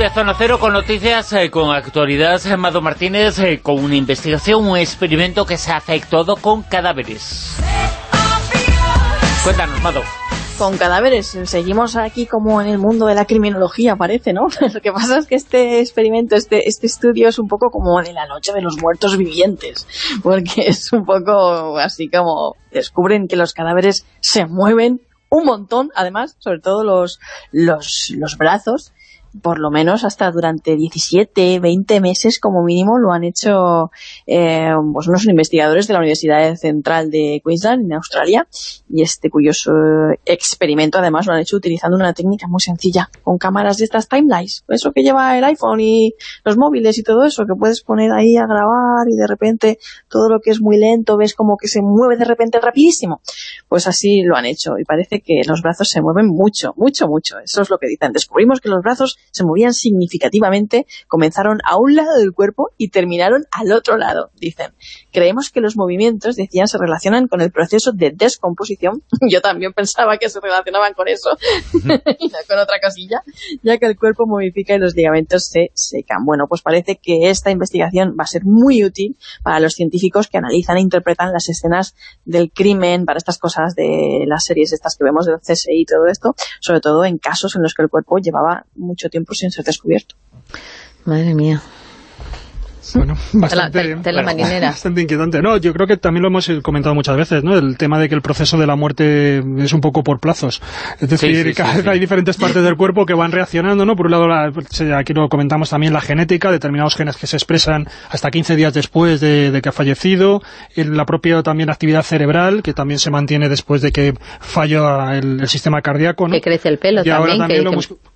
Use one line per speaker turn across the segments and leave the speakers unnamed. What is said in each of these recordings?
Tertulia Zona Cero con noticias, eh, con actualidad, Mado Martínez, eh, con una investigación, un experimento que se ha efectuado con cadáveres. Cuéntanos, Mado
con cadáveres. Seguimos aquí como en el mundo de la criminología, parece, ¿no? Lo que pasa es que este experimento, este, este estudio es un poco como de la noche de los muertos vivientes, porque es un poco así como descubren que los cadáveres se mueven un montón, además, sobre todo los, los, los brazos, por lo menos hasta durante 17, 20 meses como mínimo lo han hecho eh, pues unos investigadores de la Universidad Central de Queensland en Australia y este curioso experimento además lo han hecho utilizando una técnica muy sencilla con cámaras de estas timelines, eso que lleva el iPhone y los móviles y todo eso que puedes poner ahí a grabar y de repente todo lo que es muy lento ves como que se mueve de repente rapidísimo. Pues así lo han hecho y parece que los brazos se mueven mucho, mucho, mucho. Eso es lo que dicen, descubrimos que los brazos se movían significativamente, comenzaron a un lado del cuerpo y terminaron al otro lado, dicen. Creemos que los movimientos, decían, se relacionan con el proceso de descomposición. Yo también pensaba que se relacionaban con eso, con otra cosilla, ya que el cuerpo modifica y los ligamentos se secan. Bueno, pues parece que esta investigación va a ser muy útil para los científicos que analizan e interpretan las escenas del crimen, para estas cosas de las series estas que vemos del CSI y todo esto, sobre todo en casos en los que el cuerpo llevaba mucho tiempo sin ser descubierto.
Madre mía.
Bueno, bastante, bastante inquietante. No, yo creo que también lo hemos comentado muchas veces, ¿no? El tema de que el proceso de la muerte es un poco por plazos. Es decir, hay diferentes partes del cuerpo que van reaccionando, ¿no? Por un lado, aquí lo comentamos también, la genética, determinados genes que se expresan hasta 15 días después de, que ha fallecido, la propia también actividad cerebral, que también se mantiene después de que falla el, sistema cardíaco, ¿no?
Que crece el pelo también.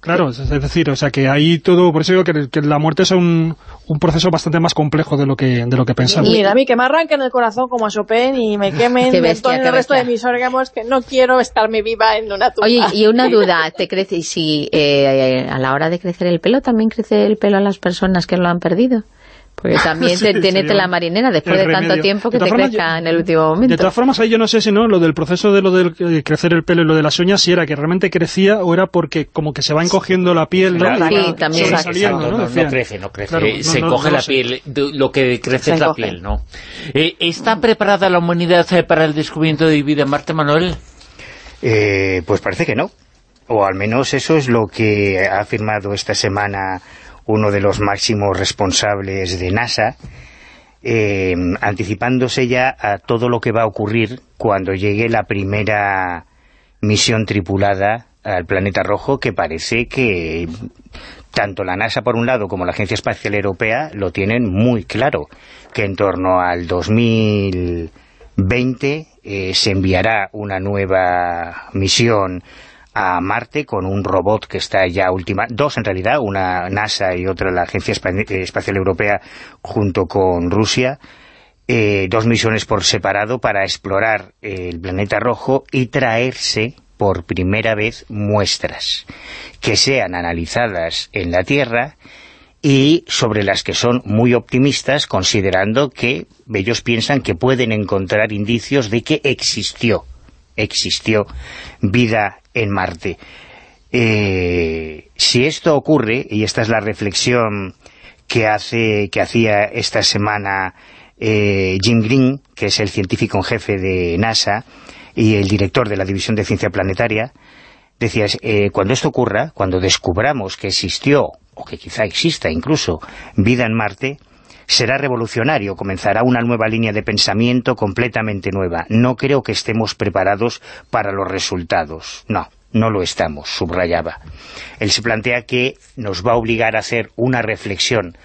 claro, es decir, o sea que ahí todo, por eso digo que, que la muerte es un, un proceso bastante más complejo de lo que de lo que pensamos.
Y a mí que me arranquen el corazón como a Chopin y me quemen el resto de mis órganos que no quiero estarme viva en una tumba.
Oye, y una duda, ¿te crece si eh, a la hora de crecer el pelo también crece el pelo a las personas que lo han perdido? Porque también te, tiene la marinera después de tanto tiempo que te crezca en el último momento.
De todas formas, ahí yo no sé si no, lo del proceso de lo del eh, crecer el pelo y lo de las uñas, si era que realmente crecía o era porque como que se va encogiendo la piel, ¿no?
Sí, también.
¿no? No, crece, no crece. se coge la piel, lo que crece es la piel, ¿no? Eh, ¿Está preparada la humanidad eh, para el descubrimiento de vida en Marte, Manuel?
pues parece que no. O al menos eso es lo que ha afirmado esta semana uno de los máximos responsables de NASA, eh, anticipándose ya a todo lo que va a ocurrir cuando llegue la primera misión tripulada al planeta rojo, que parece que tanto la NASA por un lado como la Agencia Espacial Europea lo tienen muy claro, que en torno al 2020 eh, se enviará una nueva misión a Marte con un robot que está ya última, dos en realidad, una NASA y otra la Agencia Espacial Europea junto con Rusia, eh, dos misiones por separado para explorar el planeta rojo y traerse por primera vez muestras que sean analizadas en la Tierra y sobre las que son muy optimistas considerando que ellos piensan que pueden encontrar indicios de que existió existió vida en Marte. Eh, si esto ocurre, y esta es la reflexión que hace que hacía esta semana eh, Jim Green, que es el científico en jefe de NASA y el director de la División de Ciencia Planetaria, decía, eh, cuando esto ocurra, cuando descubramos que existió, o que quizá exista incluso, vida en Marte, será revolucionario, comenzará una nueva línea de pensamiento completamente nueva. No creo que estemos preparados para los resultados, no, no lo estamos, subrayaba. Él se plantea que nos va a obligar a hacer una reflexión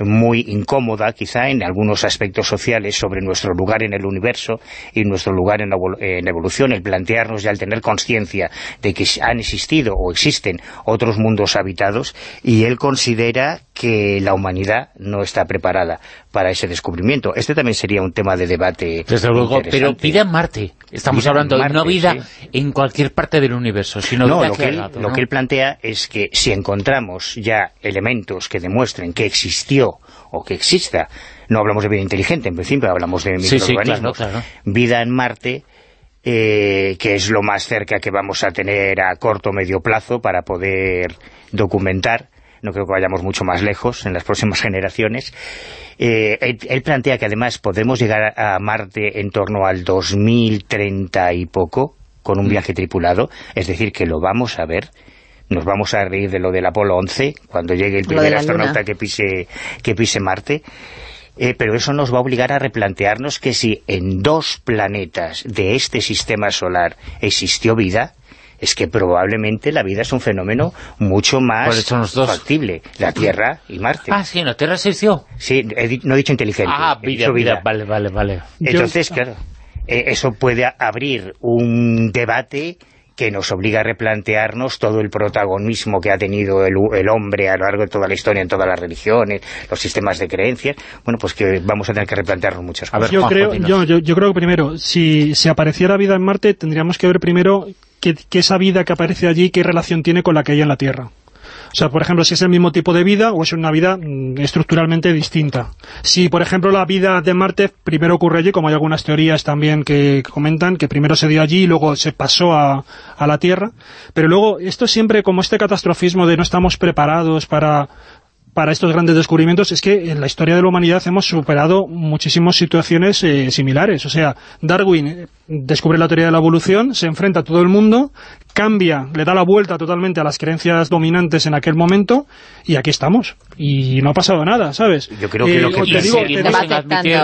muy incómoda quizá en algunos aspectos sociales sobre nuestro lugar en el universo y nuestro lugar en la, evolución, el plantearnos ya al tener conciencia de que han existido o existen otros mundos habitados y él considera que la humanidad no está preparada para ese descubrimiento. Este también sería un tema de debate
Desde luego, pero vida en Marte. Estamos hablando de no vida en cualquier parte del universo, sino
no,
lo,
que él, lo que él plantea es que si encontramos ya elementos que demuestren que existió o que exista, no hablamos de vida inteligente, en principio hablamos de microorganismos, vida en Marte, eh, que es lo más cerca que vamos a tener a corto o medio plazo para poder documentar no creo que vayamos mucho más lejos en las próximas generaciones. Eh, él, plantea que además podemos llegar a Marte en torno al 2030 y poco, con un mm. viaje tripulado, es decir, que lo vamos a ver nos vamos a reír de lo del Apolo 11 cuando llegue el primer astronauta que pise, que pise Marte eh, pero eso nos va a obligar a replantearnos que si en dos planetas de este sistema solar existió vida, es que probablemente la vida es un fenómeno mucho más factible, la Tierra y Marte.
Ah, sí, ¿la Tierra existió?
Sí, no he dicho inteligente.
Ah, vida, vida, vale, vale, vale.
Entonces, claro, eh, eso puede abrir un debate que nos obliga a replantearnos todo el protagonismo que ha tenido el, hombre a lo largo de toda la historia, en todas las religiones, los sistemas de creencias, bueno, pues que vamos a tener que replantearnos muchas cosas.
yo, creo, yo, yo, creo que primero, si, si apareciera vida en Marte, tendríamos que ver primero que, esa vida que aparece allí, qué relación tiene con la que hay en la Tierra. O sea, por ejemplo, si es el mismo tipo de vida o es una vida mm, estructuralmente distinta. Si, por ejemplo, la vida de Marte primero ocurre allí, como hay algunas teorías también que comentan, que primero se dio allí y luego se pasó a, a la Tierra, pero luego esto siempre como este catastrofismo de no estamos preparados para para estos grandes descubrimientos es que en la historia de la humanidad hemos superado muchísimas situaciones eh, similares. O sea, Darwin eh, descubre la teoría de la evolución, se enfrenta a todo el mundo, cambia, le da la vuelta totalmente a las creencias dominantes en aquel momento, y aquí estamos. Y no ha pasado nada, ¿sabes?
Yo creo que lo que...
Eh, seguimos, sin admitir,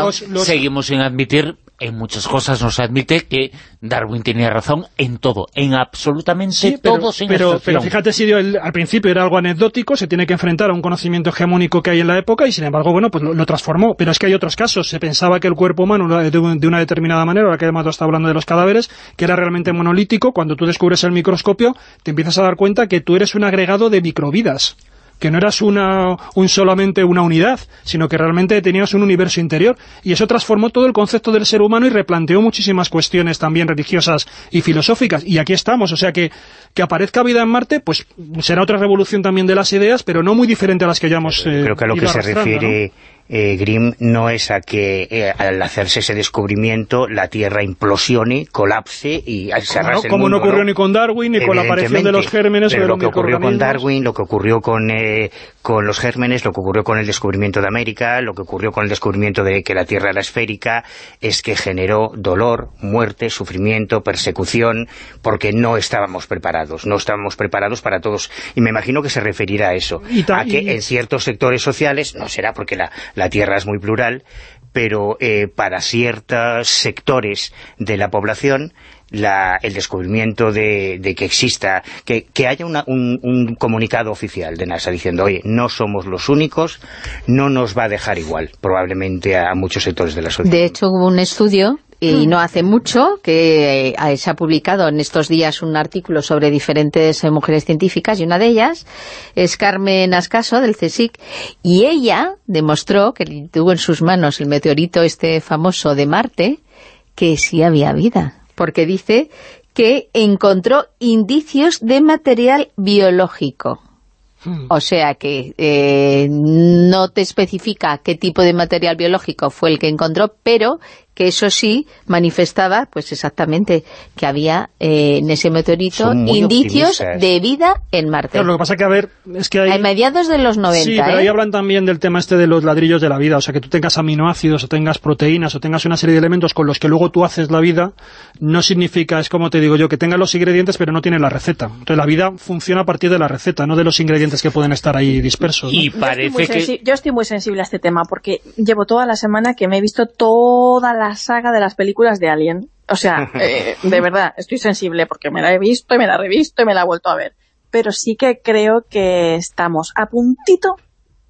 seguimos sin admitir en muchas cosas nos admite que Darwin tenía razón en todo, en absolutamente todo sin
pero, pero fíjate, si al principio era algo anecdótico, se tiene que enfrentar a un conocimiento hegemónico que hay en la época y sin embargo, bueno, pues lo, transformó. Pero es que hay otros casos. Se pensaba que el cuerpo humano de, una determinada manera, ahora que además está hablando de los cadáveres, que era realmente monolítico. Cuando tú descubres el microscopio, te empiezas a dar cuenta que tú eres un agregado de microvidas que no eras una, un solamente una unidad, sino que realmente tenías un universo interior. Y eso transformó todo el concepto del ser humano y replanteó muchísimas cuestiones también religiosas y filosóficas. Y aquí estamos, o sea que que aparezca vida en Marte, pues será otra revolución también de las ideas, pero no muy diferente a las que ya hemos
eh, Creo que a lo que se refiere eh, Grimm no es a que eh, al hacerse ese descubrimiento la Tierra implosione, colapse y se arrase
Como no ocurrió ni con Darwin, ni con la aparición de los gérmenes
pero lo que ocurrió con Darwin, lo que ocurrió con, eh, con los gérmenes, lo que ocurrió con el descubrimiento de América, lo que ocurrió con el descubrimiento de que la Tierra era esférica, es que generó dolor, muerte, sufrimiento, persecución, porque no estábamos preparados, no estábamos preparados para todos. Y me imagino que se referirá a eso, a que en ciertos sectores sociales, no será porque la, la Tierra es muy plural, pero eh, para ciertos sectores de la población el descubrimiento de, que exista, que, haya un, comunicado oficial de NASA diciendo, oye, no somos los únicos, no nos va a dejar igual, probablemente a muchos sectores de la sociedad.
De hecho, hubo un estudio y mm. no hace mucho que eh, se ha publicado en estos días un artículo sobre diferentes eh, mujeres científicas y una de ellas es Carmen Ascaso del CSIC y ella demostró que tuvo en sus manos el meteorito este famoso de Marte que sí había vida porque dice que encontró indicios de material biológico Hmm. O sea que eh, no te especifica qué tipo de material biológico fue el que encontró, pero que eso sí manifestaba, pues exactamente, que había eh, en ese meteorito indicios de vida en Marte.
lo que pasa que, a ver, es que hay...
A mediados de los 90,
Sí, pero ahí ¿eh? hablan también del tema este de los ladrillos de la vida, o sea, que tú tengas aminoácidos, o tengas proteínas, o tengas una serie de elementos con los que luego tú haces la vida, no significa, es como te digo yo, que tengas los ingredientes pero no tiene la receta. Entonces la vida funciona a partir de la receta, no de los ingredientes que pueden estar ahí dispersos.
Y parece que...
Yo estoy muy sensible a este tema, porque llevo toda la semana que me he visto toda la la saga de las películas de Alien. O sea, eh, de verdad, estoy sensible porque me la he visto y me la he revisto y me la he vuelto a ver. Pero sí que creo que estamos a puntito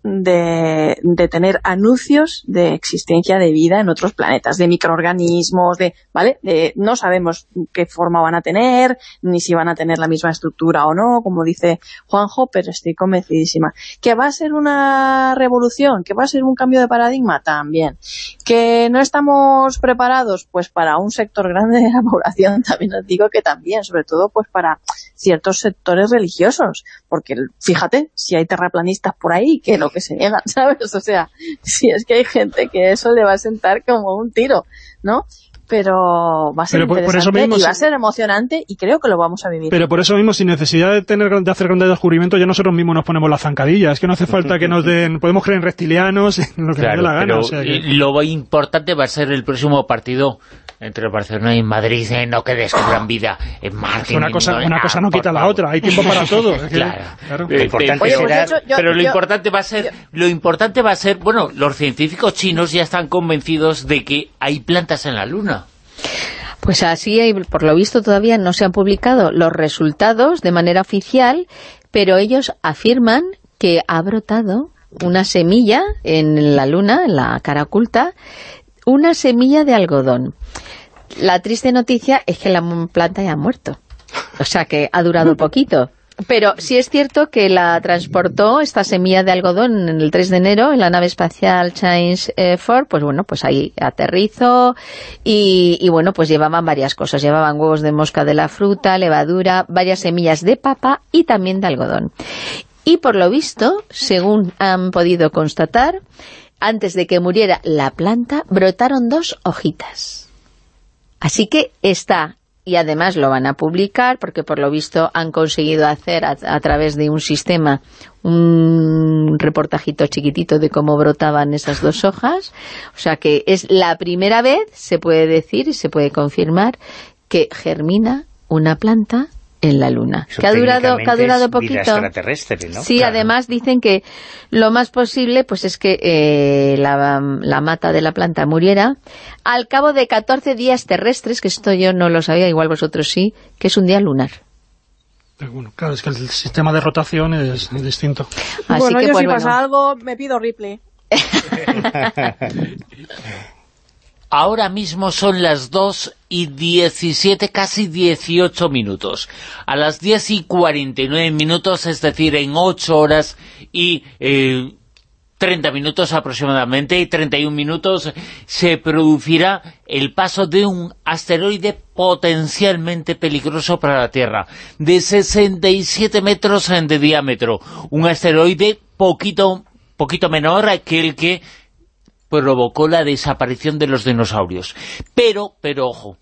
de, de, tener anuncios de existencia de vida en otros planetas, de microorganismos, de, ¿vale? De, no sabemos qué forma van a tener, ni si van a tener la misma estructura o no, como dice Juanjo, pero estoy convencidísima. ¿Que va a ser una revolución? ¿Que va a ser un cambio de paradigma? También. ¿Que no estamos preparados? Pues para un sector grande de la población, también os digo que también, sobre todo pues para ciertos sectores religiosos, porque fíjate, si hay terraplanistas por ahí que lo que se niegan, ¿sabes? O sea, si es que hay gente que eso le va a sentar como un tiro, ¿no? Pero va a ser interesante y va a ser emocionante y creo que lo vamos a vivir.
Pero por eso mismo, sin necesidad de tener de hacer grandes descubrimientos, ya nosotros mismos nos ponemos la zancadilla. Es que no hace falta que nos den... Podemos creer en reptilianos, en lo que nos dé la gana.
Lo importante va a ser el próximo partido entre Barcelona y Madrid, eh, no que descubran vida en marketing.
Una cosa no, una cosa no quita la otra, hay tiempo para todo.
claro. Lo importante será, pero lo importante va a ser, lo importante va a ser, bueno, los científicos chinos ya están convencidos de que hay plantas en la Luna.
Pues así, por lo visto todavía no se han publicado los resultados de manera oficial, pero ellos afirman que ha brotado una semilla en la luna, en la cara oculta, una semilla de algodón. La triste noticia es que la planta ya ha muerto. O sea que ha durado poquito. Pero sí es cierto que la transportó esta semilla de algodón en el 3 de enero en la nave espacial Change 4, pues bueno, pues ahí aterrizó y, y, bueno, pues llevaban varias cosas. Llevaban huevos de mosca de la fruta, levadura, varias semillas de papa y también de algodón. Y por lo visto, según han podido constatar, antes de que muriera la planta, brotaron dos hojitas. Así que está, y además lo van a publicar, porque por lo visto han conseguido hacer a, través de un sistema un reportajito chiquitito de cómo brotaban esas dos hojas. O sea que es la primera vez, se puede decir y se puede confirmar, que germina una planta en la Luna. que ha durado, que ha durado poquito. Sí, además dicen que lo más posible pues es que eh, la, mata de la planta muriera al cabo de 14 días terrestres, que esto yo no lo sabía, igual vosotros sí, que es un día lunar.
bueno, claro, es que el sistema de rotación es, distinto.
bueno, yo pues, si pasa algo, me pido Ripley.
Ahora mismo son las 2 y 17, casi 18 minutos. A las 10 y 49 minutos, es decir, en 8 horas y 30 eh, minutos aproximadamente, y 31 minutos, se producirá el paso de un asteroide potencialmente peligroso para la Tierra, de 67 metros de diámetro. Un asteroide poquito, poquito menor que el que provocó la desaparición de los dinosaurios. Pero, pero ojo,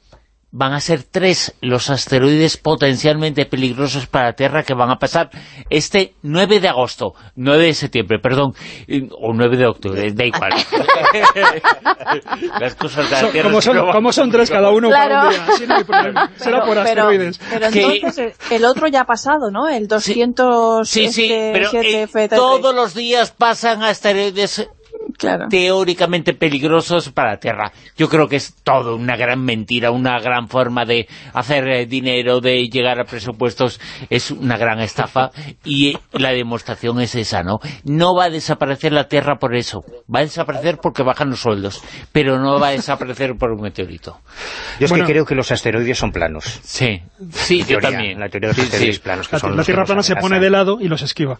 van a ser tres los asteroides potencialmente peligrosos para la Tierra que van a pasar este 9 de agosto, 9 de septiembre, perdón, o 9 de octubre, da igual.
Las cosas de la Tierra... Como son, tres cada uno para un día? Así no hay problema. Será por asteroides.
Pero entonces el otro ya ha pasado, ¿no? El 200...
Sí, sí, pero todos los días pasan asteroides teóricamente peligrosos para la Tierra. Yo creo que es todo una gran mentira, una gran forma de hacer eh, dinero, de llegar a presupuestos, es una gran estafa y la demostración es esa, ¿no? No va a desaparecer la Tierra por eso, va a desaparecer porque bajan los sueldos, pero no va a desaparecer por un meteorito.
Yo es que creo que los asteroides son planos.
Sí, sí, yo también.
La teoría de los asteroides planos.
la, Tierra plana se pone de lado y los esquiva.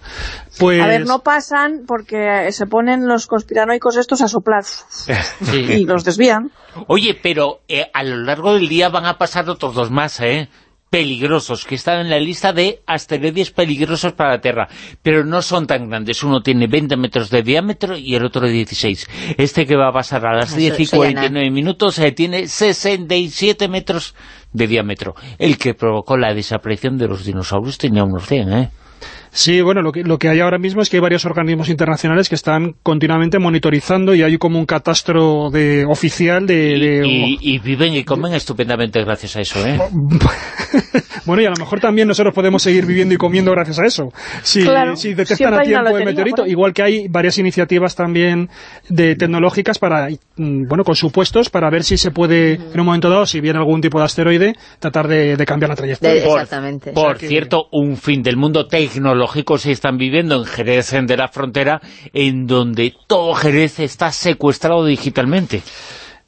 Pues...
A ver, no pasan porque se ponen los conspiradores estos a soplar y los desvían.
Oye, pero eh, a lo largo del día van a pasar otros dos más, ¿eh? peligrosos, que están en la lista de asteroides peligrosos para la Tierra, pero no son tan grandes. Uno tiene 20 metros de diámetro y el otro 16. Este que va a pasar a las 10 y 49 minutos eh, tiene 67 metros de diámetro. El que provocó la desaparición de los dinosaurios tenía unos 100, ¿eh?
Sí, bueno, lo que, lo que hay ahora mismo es que hay varios organismos internacionales que están continuamente monitorizando y hay como un catastro de, oficial de...
Y, viven y comen estupendamente gracias a eso, ¿eh?
bueno, y a lo mejor también nosotros podemos seguir viviendo y comiendo gracias a eso. Si, si detectan a tiempo el meteorito, igual que hay varias iniciativas también de tecnológicas para, mm, bueno, con supuestos para ver si se puede, en un momento dado, si viene algún tipo de asteroide, tratar de, cambiar la trayectoria.
exactamente.
Por, cierto, un fin del mundo tecnológico lógicos se están viviendo en Jerez de la Frontera, en donde todo Jerez está secuestrado digitalmente.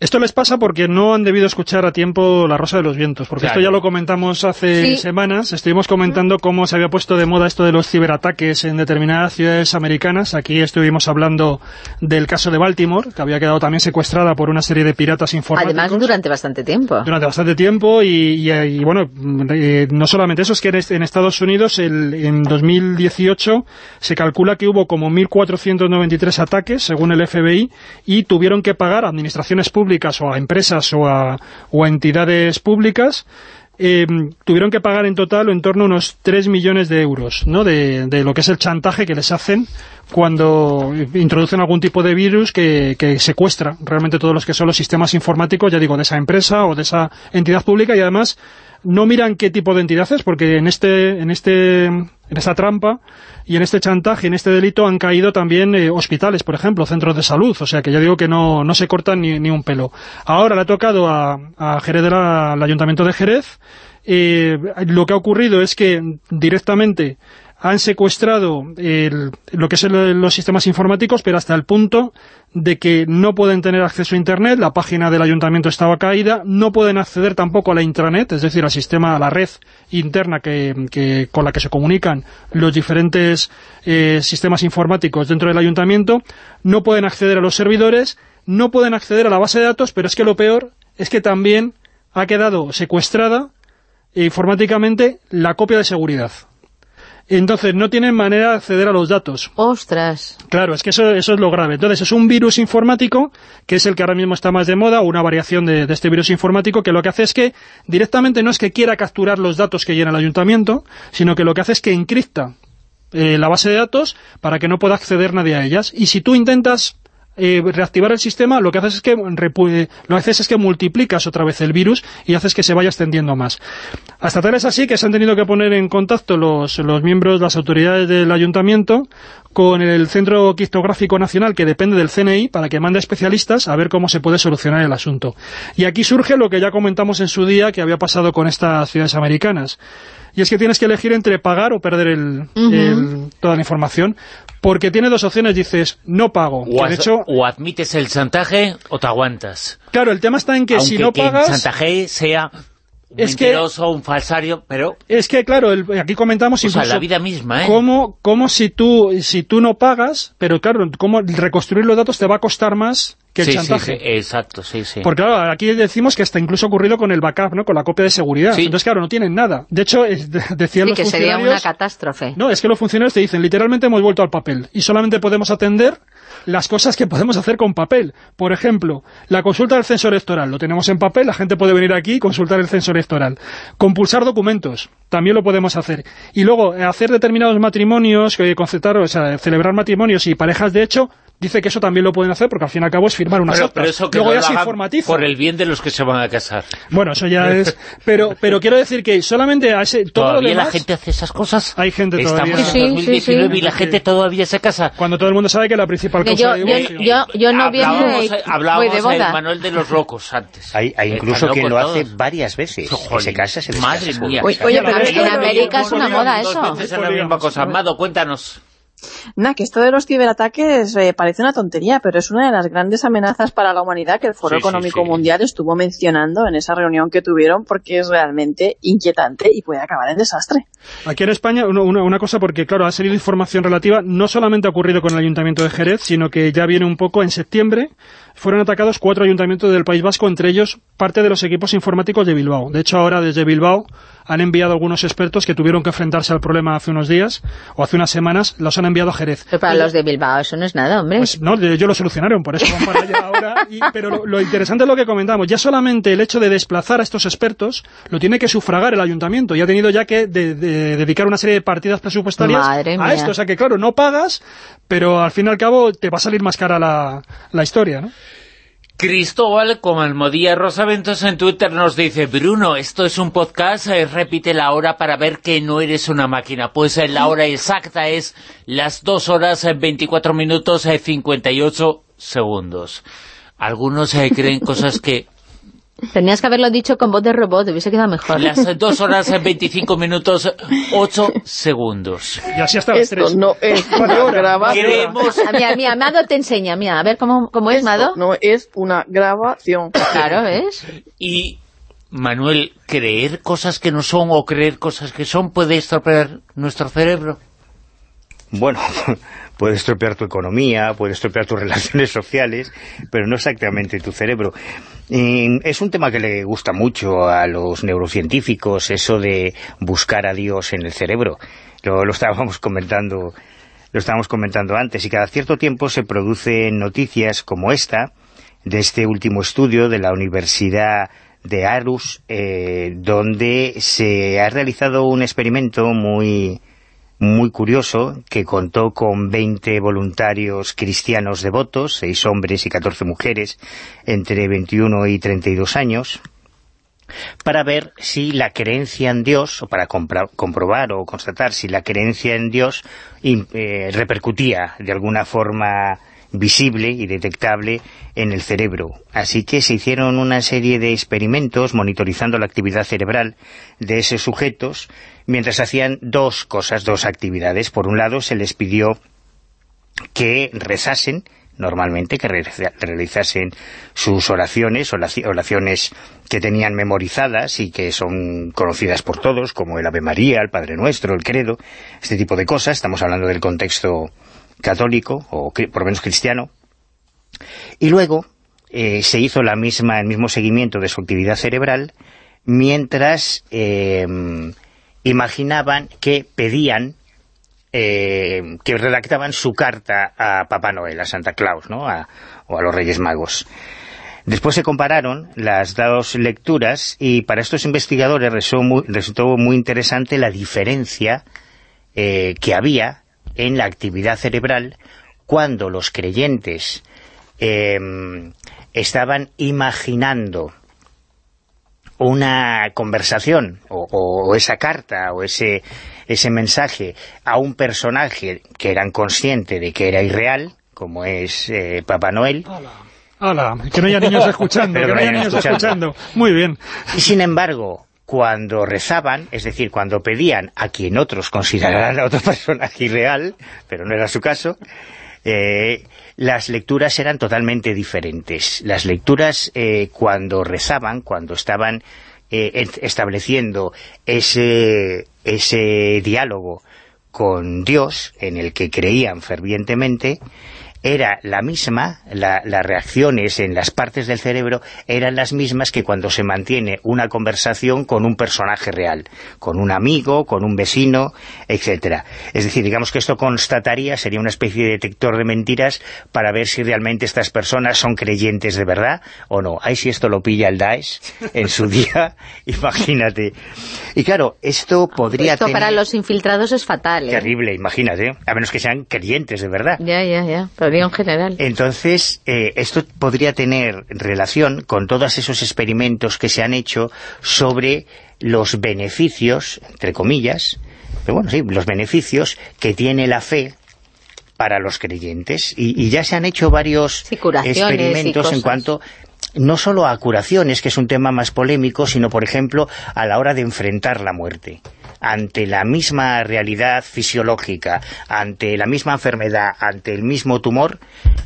Esto les pasa porque no han debido escuchar a tiempo La Rosa de los Vientos, porque esto ya lo comentamos hace semanas, estuvimos comentando cómo se había puesto de moda esto de los ciberataques en determinadas ciudades americanas, aquí estuvimos hablando del caso de Baltimore, que había quedado también secuestrada por una serie de piratas informáticos.
Además durante bastante tiempo.
Durante bastante tiempo y, bueno, eh, no solamente eso, es que en Estados Unidos el, en 2018 se calcula que hubo como 1.493 ataques, según el FBI, y tuvieron que pagar administraciones públicas o a empresas o a, o a entidades públicas eh, tuvieron que pagar en total en torno a unos 3 millones de euros ¿no? de, lo que es el chantaje que les hacen cuando introducen algún tipo de virus que, secuestra realmente todos los que son los sistemas informáticos, ya digo, de esa empresa o de esa entidad pública y además no miran qué tipo de entidad es, porque en este, en este, en esta trampa y en este chantaje, en este delito han caído también eh, hospitales, por ejemplo, centros de salud, o sea que ya digo que no, no se cortan ni, ni un pelo. Ahora le ha tocado a, a Jerez al Ayuntamiento de Jerez, eh, lo que ha ocurrido es que directamente han secuestrado el, lo que son los sistemas informáticos, pero hasta el punto de que no pueden tener acceso a Internet, la página del ayuntamiento estaba caída, no pueden acceder tampoco a la intranet, es decir, al sistema, a la red interna que, con la que se comunican los diferentes eh, sistemas informáticos dentro del ayuntamiento, no pueden acceder a los servidores, no pueden acceder a la base de datos, pero es que lo peor es que también ha quedado secuestrada informáticamente la copia de seguridad. Entonces, no tienen manera de acceder a los datos.
¡Ostras!
Claro, es que eso, eso es lo grave. Entonces, es un virus informático, que es el que ahora mismo está más de moda, o una variación de, de, este virus informático, que lo que hace es que directamente no es que quiera capturar los datos que llena el ayuntamiento, sino que lo que hace es que encripta eh, la base de datos para que no pueda acceder nadie a ellas. Y si tú intentas eh, reactivar el sistema, lo que haces es que lo haces es que multiplicas otra vez el virus y haces que se vaya extendiendo más. Hasta tal es así que se han tenido que poner en contacto los, los miembros, las autoridades del ayuntamiento con el Centro Criptográfico Nacional que depende del CNI para que mande especialistas a ver cómo se puede solucionar el asunto. Y aquí surge lo que ya comentamos en su día que había pasado con estas ciudades americanas y es que tienes que elegir entre pagar o perder el, uh -huh. el, toda la información, porque tiene dos opciones, dices, no pago.
O,
de hecho,
o admites el chantaje o te aguantas.
Claro, el tema está en que
Aunque
si no
que
pagas...
el chantaje sea un
Es que-
mentiroso, un falsario, pero
Es que, claro, el- aquí comentamos
o sea,
incluso
la vida misma, ¿eh?
cómo, cómo si, tú, si tú no pagas, pero claro, cómo reconstruir los datos te va a costar más que el
sí, sí,
chantaje.
sí, exacto, sí, sí.
Porque claro, aquí decimos que está incluso ocurrido con el backup, ¿no? Con la copia de seguridad.
Sí.
Entonces, claro, no tienen nada. De hecho, es- de- decían
Sí,
los
que sería una
funcionarios...
catástrofe.
No, es que los funcionarios te dicen, literalmente hemos vuelto al papel y solamente podemos atender las cosas que podemos hacer con papel. Por ejemplo, la consulta del censo electoral, lo tenemos en papel, la gente puede venir aquí y consultar el censo electoral. Compulsar documentos, también lo podemos hacer. Y luego, hacer determinados matrimonios, eh, concertar, o sea, celebrar matrimonios y parejas de hecho, dice que eso también lo pueden hacer porque al fin y al cabo es firmar unas
pero,
actas.
pero eso que
Luego
no
ya
lo
se informatiza.
por el bien de los que se van a casar.
Bueno, eso ya es... Pero, pero quiero decir que solamente a ese... Todo lo
¿Todavía
demás,
la gente hace esas cosas?
Hay gente
Estamos
todavía...
en
Sí, sí,
2019
sí.
y la gente todavía se casa.
Cuando todo el mundo sabe que la principal causa
yo,
de
yo,
divorcio...
yo, yo no viene
hablábamos,
de,
hablábamos
voy de boda.
eh, Manuel de los locos antes.
Hay, hay
Eh,
incluso quien lo hace
todos.
varias veces. Que
Jolín,
se casa, se
madre mía.
Oye,
pero en América es una moda
Dos
eso.
veces en la misma cosa. Amado, cuéntanos.
Nada, que esto de los ciberataques eh, parece una tontería, pero es una de las grandes amenazas para la humanidad que el Foro
Sí, sí,
Económico
sí.
Mundial estuvo mencionando en esa reunión que tuvieron porque es realmente inquietante y puede acabar en desastre.
Aquí en España, uno- una, una cosa, porque claro, ha salido información relativa, no solamente ha ocurrido con el Ayuntamiento de Jerez, sino que ya viene un poco en septiembre, fueron atacados cuatro ayuntamientos del País Vasco, entre ellos parte de los equipos informáticos de Bilbao. De hecho, ahora desde Bilbao han enviado algunos expertos que tuvieron que enfrentarse al problema hace unos días, o hace unas semanas, los han enviado a Jerez.
Pero para los de Bilbao eso no es nada, hombre.
Pues no, ellos lo solucionaron, por eso van para allá ahora. y- pero lo, lo interesante es lo que comentamos. Ya solamente el hecho de desplazar a estos expertos lo tiene que sufragar el ayuntamiento. Y ha tenido ya que de- de dedicar una serie de partidas presupuestarias
Madre
a
mía.
esto. O sea que, claro, no pagas, pero al fin y al cabo te va a salir más cara la, la historia, ¿no?
Cristóbal, con Almodía Rosaventos en Twitter, nos dice Bruno, esto es un podcast, eh, repite la hora para ver que no eres una máquina. Pues eh, la hora exacta es las 2 horas, eh, 24 minutos, eh, 58 segundos. Algunos eh, creen cosas que
Tenías que haberlo dicho con voz de robot, hubiese quedado mejor.
las 2 horas, eh, 25 minutos, 8 segundos.
Y así hasta las
Esto
tres.
no es una grabación.
Queremos...
Mira, mira, Mado te enseña, mira, a ver cómo, cómo es,
Esto
Mado.
no es una grabación.
Claro, ¿ves?
Y, Manuel, creer cosas que no son o creer cosas que son puede estropear nuestro cerebro.
Bueno, puede estropear tu economía, puede estropear tus relaciones sociales, pero no exactamente tu cerebro. Es un tema que le gusta mucho a los neurocientíficos, eso de buscar a Dios en el cerebro. Lo, lo estábamos comentando lo estábamos comentando antes, y cada cierto tiempo se producen noticias como esta, de este último estudio de la Universidad de Arus, eh, donde se ha realizado un experimento muy muy curioso que contó con 20 voluntarios cristianos devotos, 6 hombres y 14 mujeres, entre 21 y 32 años, para ver si la creencia en Dios, o para comprobar o constatar si la creencia en Dios eh, repercutía de alguna forma visible y detectable en el cerebro. Así que se hicieron una serie de experimentos monitorizando la actividad cerebral de esos sujetos, mientras hacían dos cosas, dos actividades. Por un lado, se les pidió que rezasen, normalmente, que realizasen sus oraciones, oraciones que tenían memorizadas y que son conocidas por todos, como el Ave María, el Padre Nuestro, el Credo, este tipo de cosas. Estamos hablando del contexto católico, o por lo menos cristiano, y luego eh, se hizo la misma, el mismo seguimiento de su actividad cerebral, mientras eh, imaginaban que pedían, eh, que redactaban su carta a Papá Noel, a Santa Claus, ¿no? o a los Reyes Magos. Después se compararon las dos lecturas y para estos investigadores resultó muy, interesante la diferencia que había en la actividad cerebral cuando los creyentes em, estaban imaginando una conversación o, esa carta o ese, ese mensaje a un personaje que eran conscientes de que era irreal, como es eh, Papá Noel.
Hola. que no haya niños escuchando, que no haya niños escuchando. Muy bien.
Y sin embargo, cuando rezaban, es decir, cuando pedían a quien otros consideraran a otro personaje irreal, pero no era su caso, eh, las lecturas eran totalmente diferentes. Las lecturas eh, cuando rezaban, cuando estaban eh, estableciendo ese, ese diálogo con Dios, en el que creían fervientemente, era la misma, las reacciones en las partes del cerebro eran las mismas que cuando se mantiene una conversación con un personaje real, con un amigo, con un vecino, etcétera. Es decir, digamos que esto constataría, sería una especie de detector de mentiras para ver si realmente estas personas son creyentes de verdad o no. Ahí si esto lo pilla el Daesh en su día, imagínate. Y claro, esto podría
Esto para los infiltrados es fatal, ¿eh?
Terrible, imagínate, a menos que sean creyentes de verdad.
Ya, ya, ya general.
Entonces, eh, esto podría tener relación con todos esos experimentos que se han hecho sobre los beneficios, entre comillas, pero bueno, sí, los beneficios que tiene la fe para los creyentes. Y, ya se han hecho varios experimentos en cuanto no solo a curaciones, que es un tema más polémico, sino, por ejemplo, a la hora de enfrentar la muerte ante la misma realidad fisiológica, ante la misma enfermedad, ante el mismo tumor,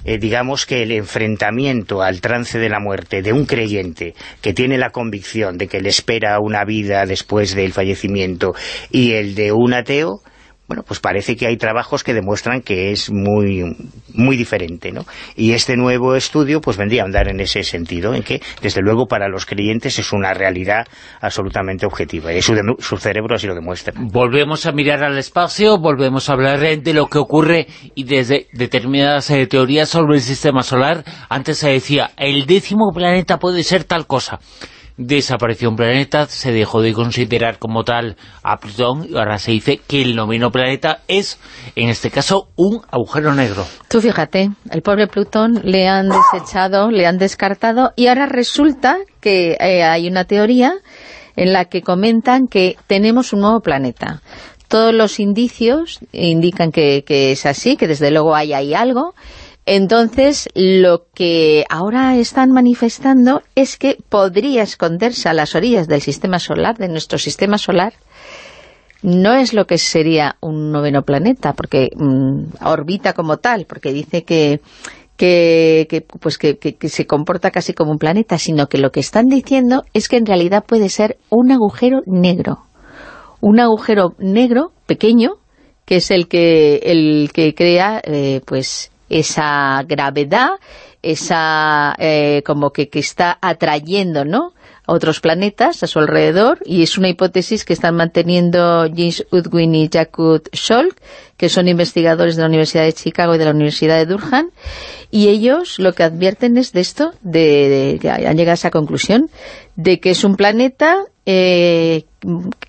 eh, digamos que el enfrentamiento al trance de la muerte de un creyente que tiene la convicción de que le espera una vida después del fallecimiento y el de un ateo, bueno, pues parece que hay trabajos que demuestran que es muy, muy diferente, ¿no? Y este nuevo estudio pues vendría a andar en ese sentido, en que, desde luego, para los creyentes es una realidad absolutamente objetiva, y su, su cerebro así lo demuestra.
Volvemos a mirar al espacio, volvemos a hablar de lo que ocurre y desde determinadas eh, teorías sobre el sistema solar. Antes se decía, el décimo planeta puede ser tal cosa desapareció un planeta, se dejó de considerar como tal a Plutón y ahora se dice que el noveno planeta es, en este caso, un agujero negro.
Tú fíjate, el pobre Plutón le han desechado, le han descartado y ahora resulta que eh, hay una teoría en la que comentan que tenemos un nuevo planeta. Todos los indicios indican que, que es así, que desde luego hay ahí algo, entonces, lo que ahora están manifestando es que podría esconderse a las orillas del sistema solar, de nuestro sistema solar, no es lo que sería un noveno planeta, porque mm, orbita como tal, porque dice que, que, pues que, que, se comporta casi como un planeta, sino que lo que están diciendo es que en realidad puede ser un agujero negro. Un agujero negro pequeño, que es el que, el que crea eh, pues esa gravedad, esa eh, como que, que está atrayendo, ¿no?, otros planetas a su alrededor y es una hipótesis que están manteniendo James Udwin y Jakut Scholk, que son investigadores de la Universidad de Chicago y de la Universidad de Durham Y ellos lo que advierten es de esto, de, que han llegado a esa conclusión, de que es un planeta eh,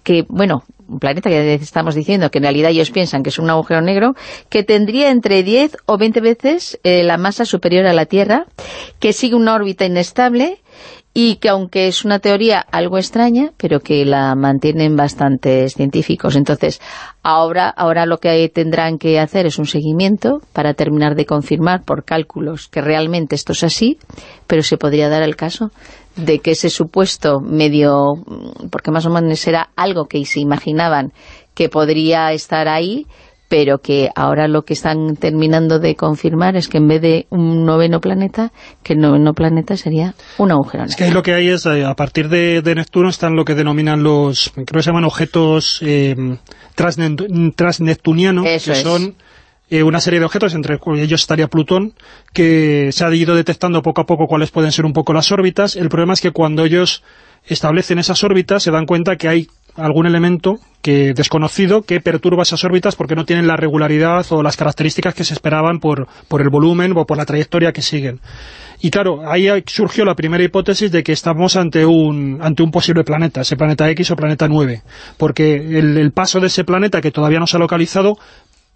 que, bueno, un planeta que estamos diciendo que en realidad ellos piensan que es un agujero negro, que tendría entre 10 o 20 veces eh, la masa superior a la Tierra, que sigue una órbita inestable y que aunque es una teoría algo extraña, pero que la mantienen bastantes científicos. Entonces, ahora, ahora lo que tendrán que hacer es un seguimiento para terminar de confirmar por cálculos que realmente esto es así, pero se podría dar el caso de que ese supuesto medio, porque más o menos era algo que se imaginaban que podría estar ahí, pero que ahora lo que están terminando de confirmar es que en vez de un noveno planeta, que el noveno planeta sería un agujero negro.
Es que lo que hay es, eh, a partir de, Neptuno están lo que denominan los, creo que se llaman objetos eh, transneptunianos, que son eh, una serie de objetos, entre ellos estaría Plutón, que se ha ido detectando poco a poco cuáles pueden ser un poco las órbitas. El problema es que cuando ellos establecen esas órbitas se dan cuenta que hay algún elemento que desconocido que perturba esas órbitas porque no tienen la regularidad o las características que se esperaban por, por el volumen o por la trayectoria que siguen. Y claro, ahí surgió la primera hipótesis de que estamos ante un, ante un posible planeta, ese planeta X o planeta 9, porque el, el paso de ese planeta que todavía no se ha localizado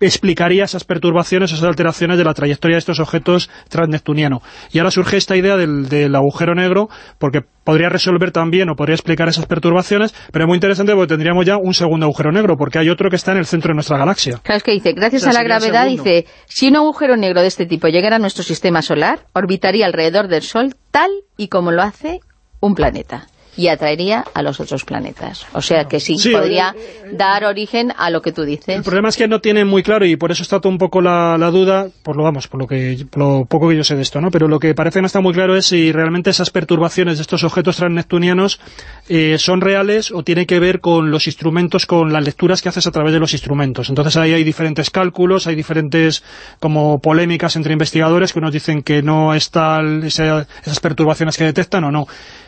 explicaría esas perturbaciones, esas alteraciones de la trayectoria de estos objetos transneptunianos. Y ahora surge esta idea del, agujero negro, porque podría resolver también o podría explicar esas perturbaciones, pero es muy interesante porque tendríamos ya un segundo agujero negro, porque hay otro que está en el centro de nuestra galaxia.
Claro, es que dice, gracias a la gravedad, dice, si un agujero negro de este tipo llegara a nuestro sistema solar, orbitaría alrededor del Sol tal y como lo hace un planeta y atraería a los otros planetas. O sea que sí, podría eh, eh, dar origen a lo que tú dices.
El problema es que no tiene muy claro y por eso está todo un poco la, duda, por lo vamos, por lo que lo poco que yo sé de esto, ¿no? Pero lo que parece no está muy claro es si realmente esas perturbaciones de estos objetos transneptunianos eh, son reales o tiene que ver con los instrumentos, con las lecturas que haces a través de los instrumentos. Entonces ahí hay diferentes cálculos, hay diferentes como polémicas entre investigadores que unos dicen que no están esas perturbaciones que detectan o no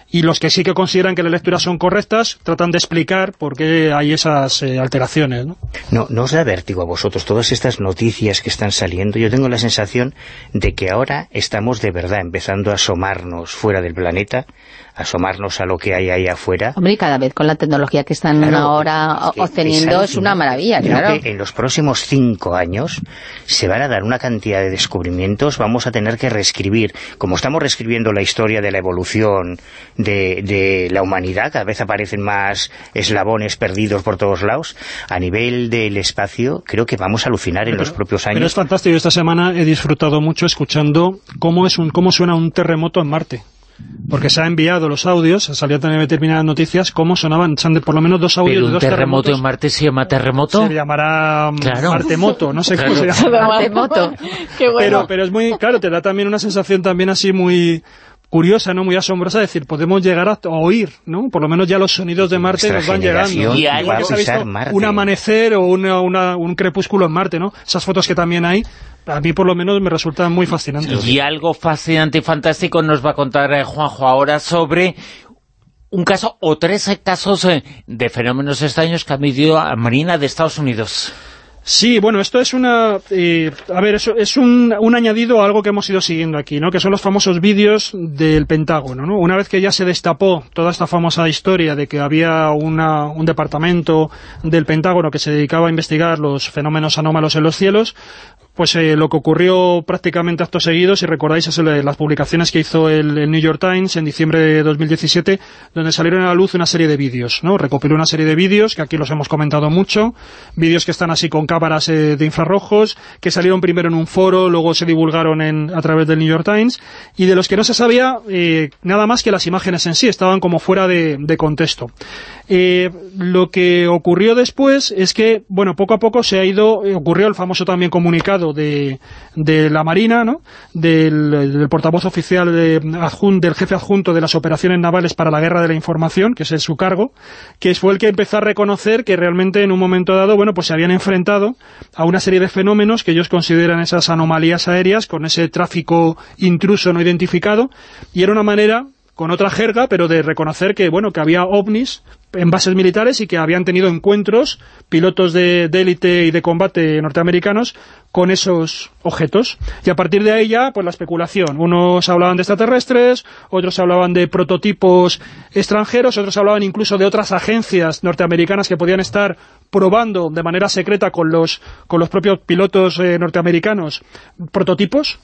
y los que sí que consideran que las lecturas son correctas tratan de explicar por qué hay esas eh, alteraciones. ¿no?
¿no? ¿No os da vértigo a vosotros todas estas noticias que están saliendo? Yo tengo la sensación de que ahora estamos de verdad empezando a asomarnos fuera del planeta asomarnos a lo que hay ahí afuera.
Hombre, y cada vez con la tecnología que están ahora obteniendo es, una maravilla, claro.
en los próximos cinco años se van a dar una cantidad de descubrimientos, vamos a tener que reescribir, como estamos reescribiendo la historia de la evolución de, la humanidad, cada vez aparecen más eslabones perdidos por todos lados, a nivel del espacio creo que vamos a alucinar en los propios años.
Pero es fantástico, esta semana he disfrutado mucho escuchando cómo, es un, cómo suena un terremoto en Marte porque se han enviado los audios, salió también determinadas noticias, cómo sonaban, son de por lo menos dos audios
Pero
un
de dos terremoto en Marte se llama terremoto.
Se llamará mm, Martemoto, no sé cómo se llama.
Martemoto.
Qué bueno.
pero, pero es muy, claro, te da también una sensación también así muy curiosa, no muy asombrosa, decir, podemos llegar a oír, ¿no? Por lo menos ya los sonidos de Marte nos van llegando.
Y
un amanecer o un crepúsculo en Marte, ¿no? Esas fotos que también hay, a mí por lo menos me resultan muy fascinantes.
Y algo fascinante y fantástico nos va a contar eh, Juanjo ahora sobre un caso o tres casos eh, de fenómenos extraños que ha medido a Marina de Estados Unidos.
Sí, bueno, esto es una... Eh, a ver, eso es un, un, añadido a algo que hemos ido siguiendo aquí, ¿no? Que son los famosos vídeos del Pentágono, ¿no? Una vez que ya se destapó toda esta famosa historia de que había una, un departamento del Pentágono que se dedicaba a investigar los fenómenos anómalos en los cielos, pues eh, lo que ocurrió prácticamente acto seguido, si recordáis, es las publicaciones que hizo el, New York Times en diciembre de 2017, donde salieron a la luz una serie de vídeos, ¿no? Recopiló una serie de vídeos, que aquí los hemos comentado mucho, vídeos que están así con cámaras eh, de infrarrojos, que salieron primero en un foro, luego se divulgaron en, a través del New York Times, y de los que no se sabía eh, nada más que las imágenes en sí, estaban como fuera de, de contexto. Eh, lo que ocurrió después es que, bueno, poco a poco se ha ido, eh, ocurrió el famoso también comunicado de, la Marina, ¿no? del, portavoz oficial de, del jefe adjunto de las operaciones navales para la guerra de la información, que es su cargo, que fue el que empezó a reconocer que realmente en un momento dado, bueno, pues se habían enfrentado a una serie de fenómenos que ellos consideran esas anomalías aéreas con ese tráfico intruso no identificado, y era una manera con otra jerga, pero de reconocer que, bueno, que había ovnis en bases militares y que habían tenido encuentros pilotos de élite y de combate norteamericanos con esos objetos. Y a partir de ahí ya, pues la especulación. Unos hablaban de extraterrestres, otros hablaban de prototipos extranjeros, otros hablaban incluso de otras agencias norteamericanas que podían estar probando de manera secreta con los, con los propios pilotos eh, norteamericanos prototipos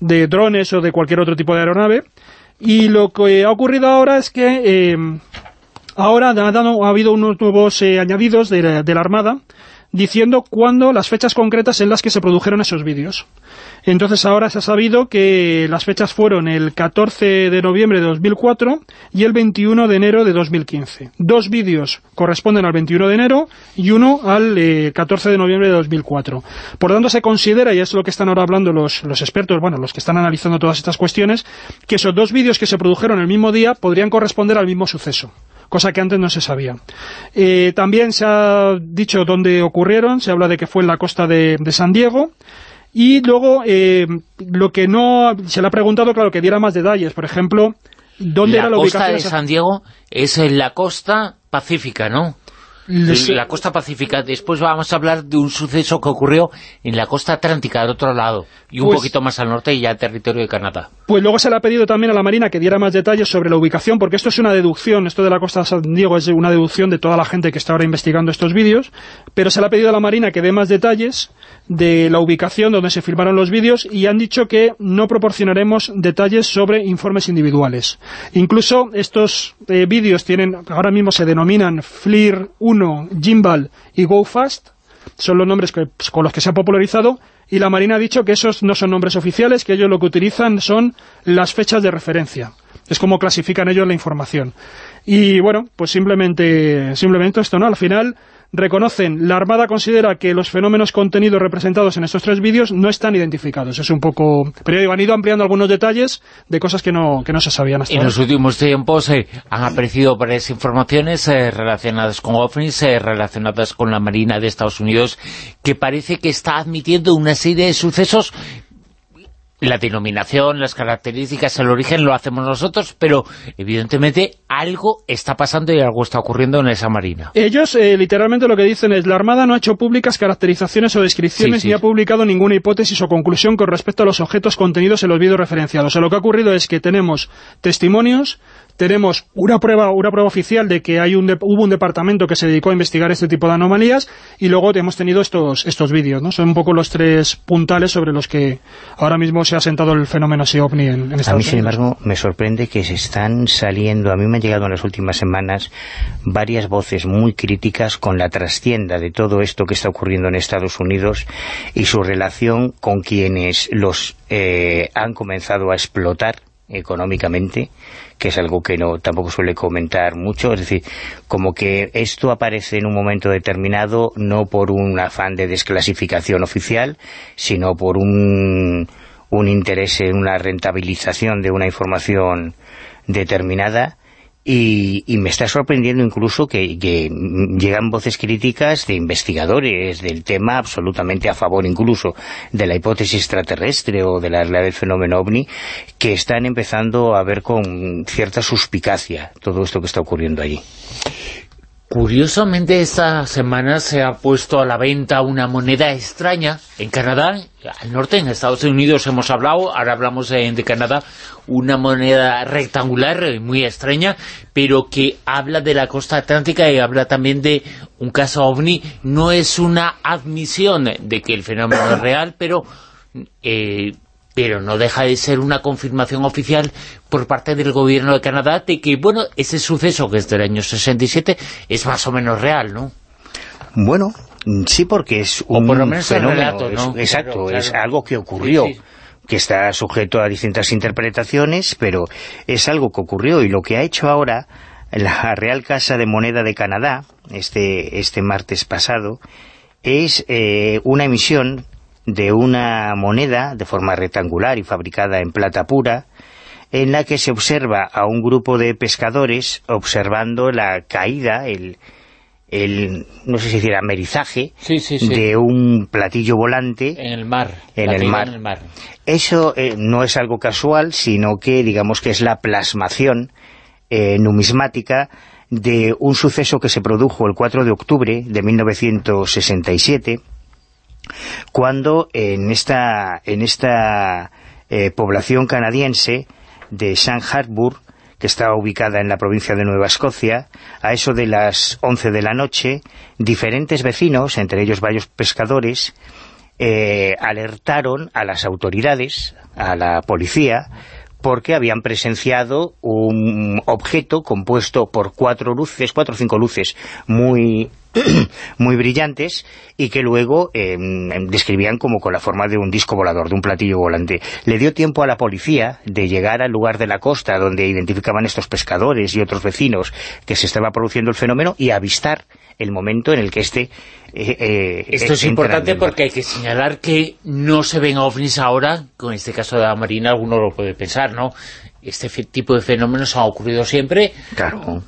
de drones o de cualquier otro tipo de aeronave. Y lo que ha ocurrido ahora es que eh, ahora ha, habido unos nuevos eh, añadidos de la, Armada diciendo cuándo, las fechas concretas en las que se produjeron esos vídeos. Entonces ahora se ha sabido que las fechas fueron el 14 de noviembre de 2004 y el 21 de enero de 2015. Dos vídeos corresponden al 21 de enero y uno al 14 eh, de noviembre de 2004. Por tanto se considera, y es lo que están ahora hablando los, los expertos, bueno, los que están analizando todas estas cuestiones, que esos dos vídeos que se produjeron el mismo día podrían corresponder al mismo suceso cosa que antes no se sabía. Eh, también se ha dicho dónde ocurrieron, se habla de que fue en la costa de, San Diego, y luego, eh, lo que no... Se le ha preguntado, claro, que diera más detalles. Por ejemplo, ¿dónde era la ubicación?
La costa de San Diego es en la costa pacífica, ¿no? La costa pacífica. Después vamos a hablar de un suceso que ocurrió en la costa atlántica, del otro lado, y un pues poquito más al norte, y ya territorio de Canadá.
Pues luego se le ha pedido también a la Marina que diera más detalles sobre la ubicación, porque esto es una deducción, esto de la costa de San Diego es una deducción de toda la gente que está ahora investigando estos vídeos, pero se le ha pedido a la Marina que dé más detalles de la ubicación donde se filmaron los vídeos y han dicho que no proporcionaremos detalles sobre informes individuales. Incluso estos eh, vídeos tienen, ahora mismo se denominan FLIR 1, Gimbal y GoFast, son los nombres pues, con los que se ha popularizado, y la Marina ha dicho que esos no son nombres oficiales, que ellos lo que utilizan son las fechas de referencia. Es como clasifican ellos la información. Y bueno, pues simplemente, simplemente esto, ¿no? Al final reconocen, la Armada considera que los fenómenos contenidos representados en estos tres vídeos no están identificados. Es un poco... Pero han ido ampliando algunos detalles de cosas que no, que no se sabían hasta
En los últimos tiempos eh, han aparecido varias informaciones eh, relacionadas con OVNIs, eh, relacionadas con la Marina de Estados Unidos, que parece que está admitiendo una serie de sucesos la denominación, las características, el origen lo hacemos nosotros, pero evidentemente algo está pasando y algo está ocurriendo en esa marina.
Ellos eh, literalmente lo que dicen es, la Armada no ha hecho públicas caracterizaciones o descripciones ni ha publicado ninguna hipótesis o conclusión con respecto a los objetos contenidos en los vídeos referenciados. O sea, lo que ha ocurrido es que tenemos testimonios tenemos una prueba una prueba oficial de que hay un hubo un departamento que se dedicó a investigar este tipo de anomalías y luego hemos tenido estos estos vídeos, ¿no? Son un poco los tres puntales sobre los que ahora mismo se ha sentado el fenómeno SEOVNI en, en Estados
A
mí,
sin embargo, me sorprende que se están saliendo, a mí me han llegado en las últimas semanas varias voces muy críticas con la trastienda de todo esto que está ocurriendo en Estados Unidos y su relación con quienes los eh, han comenzado a explotar económicamente, que es algo que no tampoco suele comentar mucho, es decir, como que esto aparece en un momento determinado no por un afán de desclasificación oficial, sino por un, un interés en una rentabilización de una información determinada y, me está sorprendiendo incluso que, llegan voces críticas de investigadores del tema absolutamente a favor incluso de la hipótesis extraterrestre o de la realidad del fenómeno OVNI que están empezando a ver con cierta suspicacia todo esto que está ocurriendo allí.
Curiosamente esta semana se ha puesto a la venta una moneda extraña. En Canadá, al norte, en Estados Unidos hemos hablado, ahora hablamos de, Canadá, una moneda rectangular eh, muy extraña, pero que habla de la costa atlántica y habla también de un caso OVNI. No es una admisión de que el fenómeno es real, pero eh, pero no deja de ser una confirmación oficial por parte del gobierno de Canadá de que, bueno, ese suceso que es del año 67 es más o menos real, ¿no?
Bueno, sí, porque es un fenómeno, exacto, es algo que ocurrió. que está sujeto a distintas interpretaciones, pero es algo que ocurrió y lo que ha hecho ahora la Real Casa de Moneda de Canadá, este, este martes pasado, es eh, una emisión de una moneda de forma rectangular y fabricada en plata pura, en la que se observa a un grupo de pescadores observando la caída, el, el, no sé si decir, amerizaje de un platillo volante
en el mar.
En, el mar. Eso eh, no es algo casual, sino que digamos que es la plasmación eh, numismática de un suceso que se produjo el 4 de octubre de 1967, cuando en esta, en esta eh, población canadiense de St. Harbour que está ubicada en la provincia de Nueva Escocia, a eso de las 11 de la noche, diferentes vecinos, entre ellos varios pescadores, eh, alertaron a las autoridades, a la policía, porque habían presenciado un objeto compuesto por cuatro luces, cuatro o cinco luces muy muy brillantes y que luego em, em, describían como con la forma de un disco volador, de un platillo volante. Le dio tiempo a la policía de llegar al lugar de la costa donde identificaban estos pescadores y otros vecinos que se estaba produciendo el fenómeno y avistar el momento en el que este...
Eh, eh, Esto es importante porque hay que señalar que no se ven ovnis ahora, con este caso de la Marina alguno lo puede pensar, ¿no? Este tipo de fenómenos han ocurrido siempre.
Claro.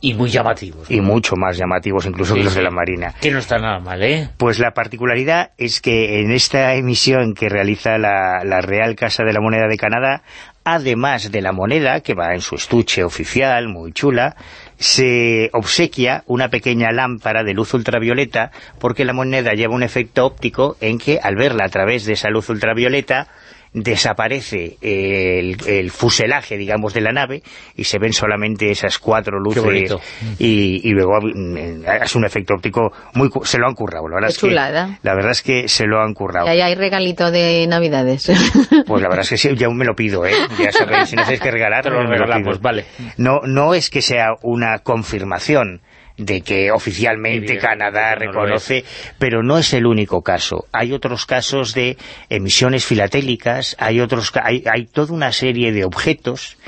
Y muy llamativos.
Y mucho más llamativos incluso que los de la Marina.
Que no está nada mal, ¿eh?
Pues la particularidad es que en esta emisión que realiza la, la Real Casa de la Moneda de Canadá, además de la moneda, que va en su estuche oficial, muy chula, se obsequia una pequeña lámpara de luz ultravioleta, porque la moneda lleva un efecto óptico en que al verla a través de esa luz ultravioleta desaparece el, fuselaje, digamos, de la nave y se ven solamente esas cuatro luces y, luego mm, hace un efecto óptico muy se lo han currado, la verdad es que la verdad es que se lo han currado.
Y ahí hay regalito de Navidades.
Pues la verdad es que sí, ya me lo pido, ¿eh? Ya sabéis, si no sabéis qué regalar,
lo regalamos, vale.
No, no es que sea una confirmación de que oficialmente Canadá reconoce, pero no es el único caso. Hay otros casos de emisiones filatélicas, hay otros hay, hay toda una serie de objetos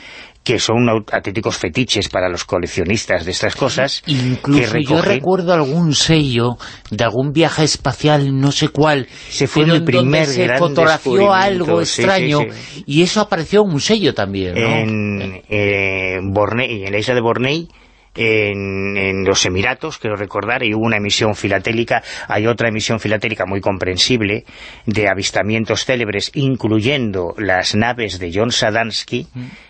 que son auténticos fetiches para los coleccionistas de estas cosas.
Incluso yo recuerdo algún sello de algún viaje espacial, no sé cuál,
se fue el primer
se fotografió algo extraño y eso apareció en un sello también,
En, eh, en la isla de Bornei en, los Emiratos, quiero recordar, y hubo una emisión filatélica, hay otra emisión filatélica muy comprensible de avistamientos célebres, incluyendo las naves de John Sadansky,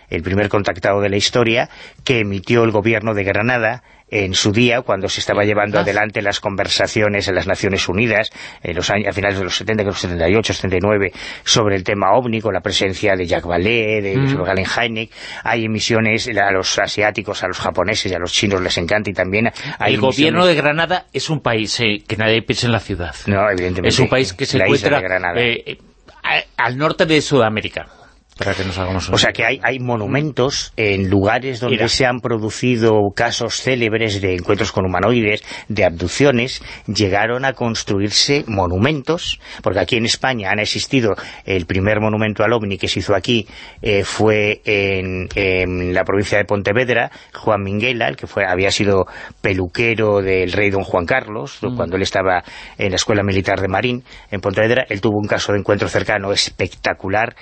el primer contactado de la historia, que emitió el gobierno de Granada en su día, cuando se estaba llevando ah. adelante las conversaciones en las Naciones Unidas, en los años, a finales de los 70, los 78, 79, sobre el tema ovni, con la presencia de Jacques Vallée, de mm. Galen Heineck, hay emisiones a los asiáticos, a los japoneses y a los chinos les encanta y también hay
El gobierno de Granada es un país eh, que nadie piensa en la ciudad.
No, evidentemente.
Es un país que se encuentra eh, eh, al norte de Sudamérica.
O sea que hay, hay monumentos en lugares donde se han producido casos célebres de encuentros con humanoides, de abducciones, llegaron a construirse monumentos, porque aquí en España han existido, el primer monumento al OVNI que se hizo aquí eh, fue en, la provincia de Pontevedra, Juan Minguela, el que fue había sido peluquero del rey don Juan Carlos, mm. cuando él estaba en la Escuela Militar de Marín, en Pontevedra, él tuvo un caso de encuentro cercano espectacular,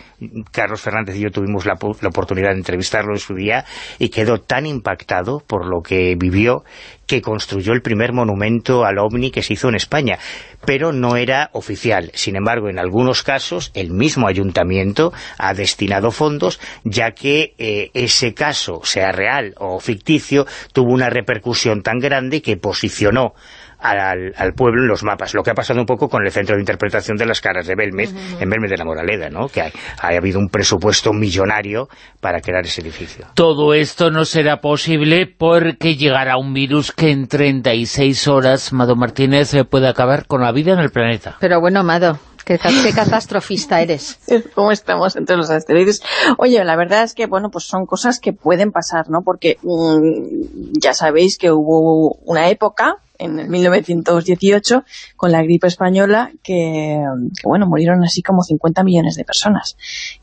Carlos Fernández y yo tuvimos la, oportunidad de entrevistarlo en su día y quedó tan impactado por lo que vivió que construyó el primer monumento al OVNI que se hizo en España, pero no era oficial. Sin embargo, en algunos casos, el mismo ayuntamiento ha destinado fondos, ya que eh, ese caso, sea real o ficticio, tuvo una repercusión tan grande que posicionó al, al, pueblo en los mapas. Lo que ha pasado un poco con el centro de interpretación de las caras de Belmes, en Belmes de la Moraleda, ¿no? que ha habido un presupuesto millonario para crear ese edificio.
Todo esto no será posible porque llegará un virus que en 36 horas, Mado Martínez, puede acabar con la vida en el planeta.
Pero bueno, Mado, Qué, catastrofista eres.
¿Cómo estamos entre los asteroides? Oye, la verdad es que, bueno, pues son cosas que pueden pasar, ¿no? Porque mm, ya sabéis que hubo una época en el 1918 con la gripe española que, bueno, murieron así como 50 millones de personas.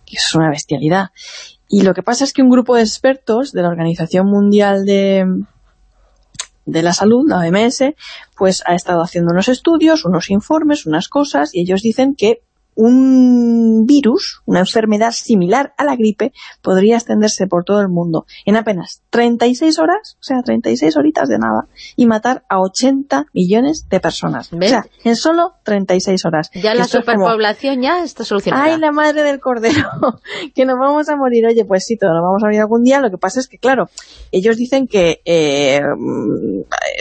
Eso es una bestialidad. Y lo que pasa es que un grupo de expertos de la Organización Mundial de, de la Salud, la OMS, pues ha estado haciendo unos estudios, unos informes, unas cosas, y ellos dicen que un virus, una enfermedad similar a la gripe, podría extenderse por todo el mundo en apenas 36 horas, o sea, 36 horitas de nada, y matar a 80 millones de personas. O sea, en solo 36 horas.
Ya la superpoblación ya está solucionada.
¡Ay, la madre del cordero! que nos vamos a morir. Oye, pues sí, todos nos vamos a morir algún día. Lo que pasa es que, claro, ellos dicen que eh,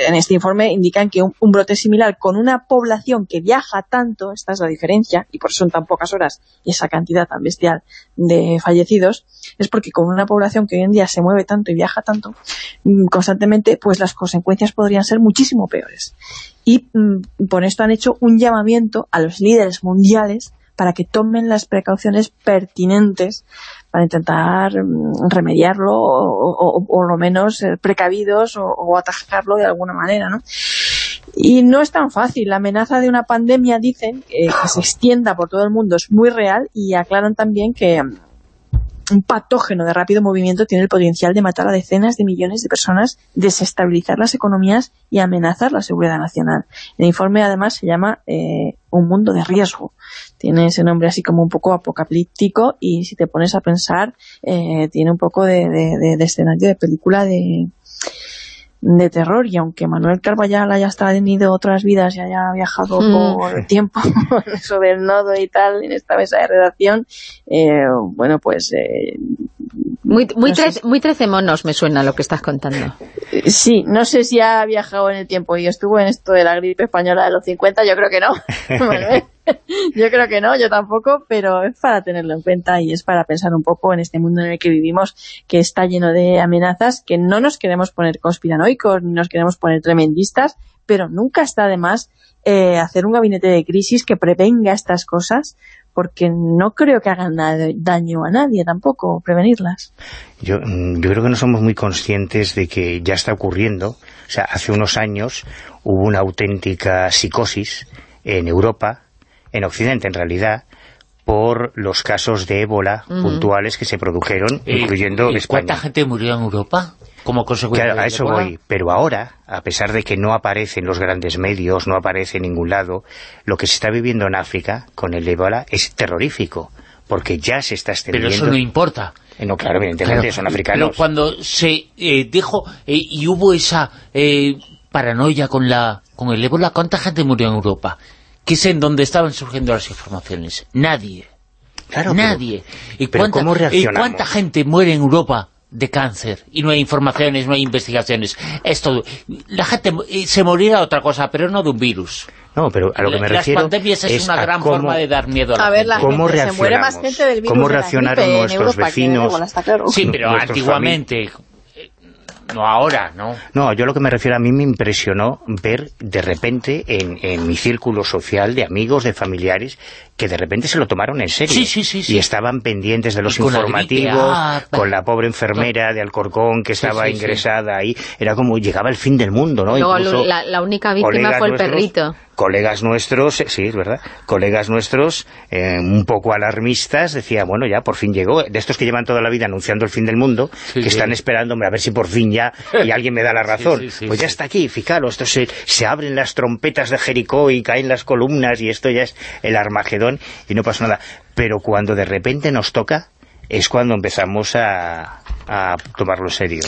en este informe indican que un, un brote similar con una población que viaja tanto, esta es la diferencia, y por eso tan pocas horas y esa cantidad tan bestial de fallecidos, es porque con una población que hoy en día se mueve tanto y viaja tanto mm, constantemente, pues las consecuencias podrían ser muchísimo peores. Y mm, por esto han hecho un llamamiento a los líderes mundiales para que tomen las precauciones pertinentes para intentar mm, remediarlo o, por lo menos ser precavidos o, atajarlo de alguna manera, ¿no? Y no es tan fácil. La amenaza de una pandemia, dicen, que se extienda por todo el mundo es muy real y aclaran también que mm, un patógeno de rápido movimiento tiene el potencial de matar a decenas de millones de personas, desestabilizar las economías y amenazar la seguridad nacional. El informe además se llama eh, Un mundo de riesgo. Tiene ese nombre así como un poco apocalíptico y si te pones a pensar eh, tiene un poco de escenario de película de de terror y aunque Manuel Carvallal haya tenido otras vidas y haya viajado mm. por el tiempo sobre el nodo y tal en esta mesa de redacción, eh, bueno pues... Eh,
muy, muy, muy trece monos me suena lo que estás contando.
Sí, no sé si ha viajado en el tiempo y estuvo en esto de la gripe española de los 50, yo creo que no. yo creo que no, yo tampoco, pero es para tenerlo en cuenta y es para pensar un poco en este mundo en el que vivimos, que está lleno de amenazas, que no nos queremos poner conspiranoicos, ni nos queremos poner tremendistas, pero nunca está de más eh, hacer un gabinete de crisis que prevenga estas cosas, porque no creo que hagan daño a nadie tampoco, prevenirlas.
Yo, mm, yo creo que no somos muy conscientes de que ya está ocurriendo. O sea, hace unos años hubo una auténtica psicosis en Europa en Occidente en realidad, por los casos de ébola puntuales que se produjeron, incluyendo
¿y ¿Cuánta gente murió en Europa? como consecuencia
a eso voy, pero ahora, a pesar de que no aparece en los grandes medios, no aparece en ningún lado, lo que se está viviendo en África con el ébola es terrorífico, porque ya se está extendiendo...
Pero eso no importa.
Eh, no, claro, evidentemente, son africanos.
Pero cuando se eh, dijo eh, y hubo esa paranoia con la con el ébola, ¿cuánta gente murió en Europa? Que es en donde estaban surgiendo las informaciones. Nadie. Claro, Nadie. ¿Y, cuánta, ¿Y cuánta gente muere en Europa de cáncer y no hay informaciones, no hay investigaciones. Esto, la gente se morirá de otra cosa, pero no de un virus.
No, pero a lo que me refiero
Las pandemias es, una gran forma de dar miedo a la,
a ver, la
¿Cómo se muere más gente del virus ¿Cómo reaccionaron nuestros vecinos?
Sí, pero antiguamente no ahora, ¿no?
No, yo lo que me refiero, a mí me impresionó ver de repente en, en mi círculo social de amigos, de familiares, que de repente se lo tomaron en serio.
Sí, sí, sí,
y estaban pendientes de los informativos, ah, con la pobre enfermera de Alcorcón que estaba ingresada ahí. Era como, llegaba el fin del mundo, ¿no?
Luego la, única víctima fue el perrito
colegas nuestros, sí, es verdad, colegas nuestros eh, un poco alarmistas, decía, bueno, ya por fin llegó, de estos que llevan toda la vida anunciando el fin del mundo, que están esperándome a ver si por fin ya, y alguien me da la razón. pues ya está aquí, fijaros, esto se, se abren las trompetas de Jericó y caen las columnas y esto ya es el Armagedón y no pasa nada. Pero cuando de repente nos toca, es cuando empezamos a, a tomarlo serio.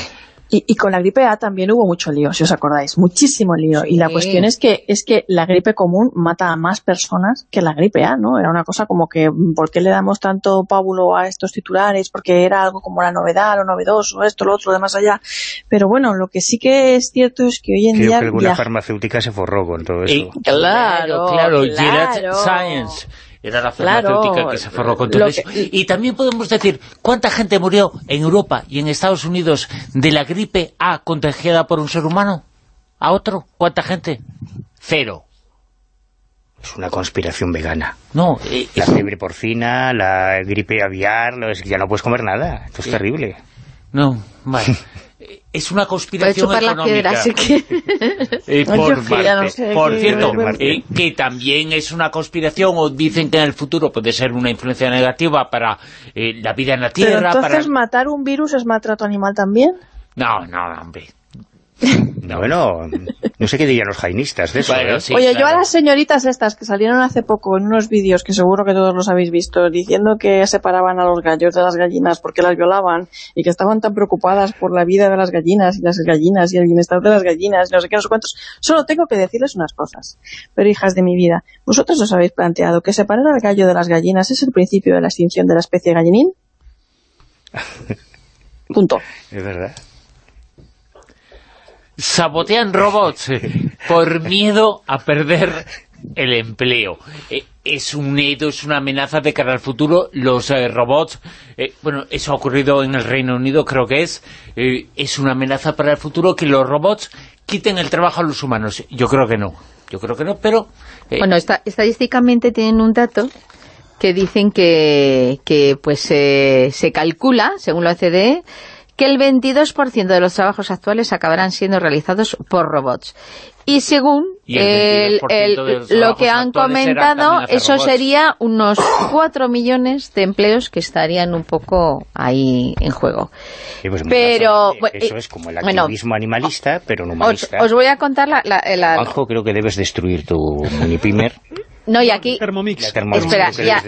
Y, con la gripe A también hubo mucho lío, si os acordáis, muchísimo lío. Y la cuestión es que es que la gripe común mata a más personas que la gripe A, ¿no? Era una cosa como que, ¿por qué le damos tanto pábulo a estos titulares? Porque era algo como la novedad, lo novedoso, esto, lo otro, de más allá. Pero bueno, lo que sí que es cierto es que hoy en
día...
Creo
que alguna farmacéutica se forró con todo eso.
claro, claro, claro. Science era la farmacéutica que se forró con todo eso. Y también podemos decir, ¿cuánta gente murió en Europa y en Estados Unidos de la gripe A contagiada por un ser humano? ¿A otro? ¿Cuánta gente? Cero.
Es una conspiración vegana.
No,
eh, la fiebre porcina, la gripe aviar, ya no puedes comer nada. Esto es terrible.
No, vale. es una conspiración económica.
La que...
Eh, por, cierto, eh, que también es una conspiración, o dicen que en el futuro puede ser una influencia negativa para eh, la vida en la Tierra.
¿Pero entonces matar un virus es maltrato animal también?
No, no, hombre.
No, bueno, no sé qué dirían los jainistas de eso. ¿eh?
Oye, yo a las señoritas estas que salieron hace poco en unos vídeos, que seguro que todos los habéis visto, diciendo que separaban a los gallos de las gallinas porque las violaban y que estaban tan preocupadas por la vida de las gallinas y las gallinas y el bienestar de las gallinas y no sé qué, no sé cuántos. Solo tengo que decirles unas cosas. Pero hijas de mi vida, ¿vosotros os habéis planteado que separar al gallo de las gallinas es el principio de la extinción de la especie gallinín? Punto.
Es verdad
sabotean robots eh, por miedo a perder el empleo. Eh, es un miedo, es una amenaza de cara al futuro. Los eh, robots, bueno, eso ha ocurrido en el Reino Unido, creo que es, es una amenaza para el futuro que los robots quiten el trabajo a los humanos. Yo creo que no, yo creo que no, pero...
bueno, estadísticamente tienen un dato que dicen que, que pues se calcula, según la OCDE, que el 22% de los trabajos actuales acabarán siendo realizados por robots. Y según lo que han comentado, eso sería unos 4 millones de empleos que estarían un poco ahí en juego.
Pues pero Eso es como el activismo animalista, pero no humanista.
Os, voy a contar la... la,
creo que debes destruir tu minipimer.
No, y aquí...
Thermomix.
Espera, ya,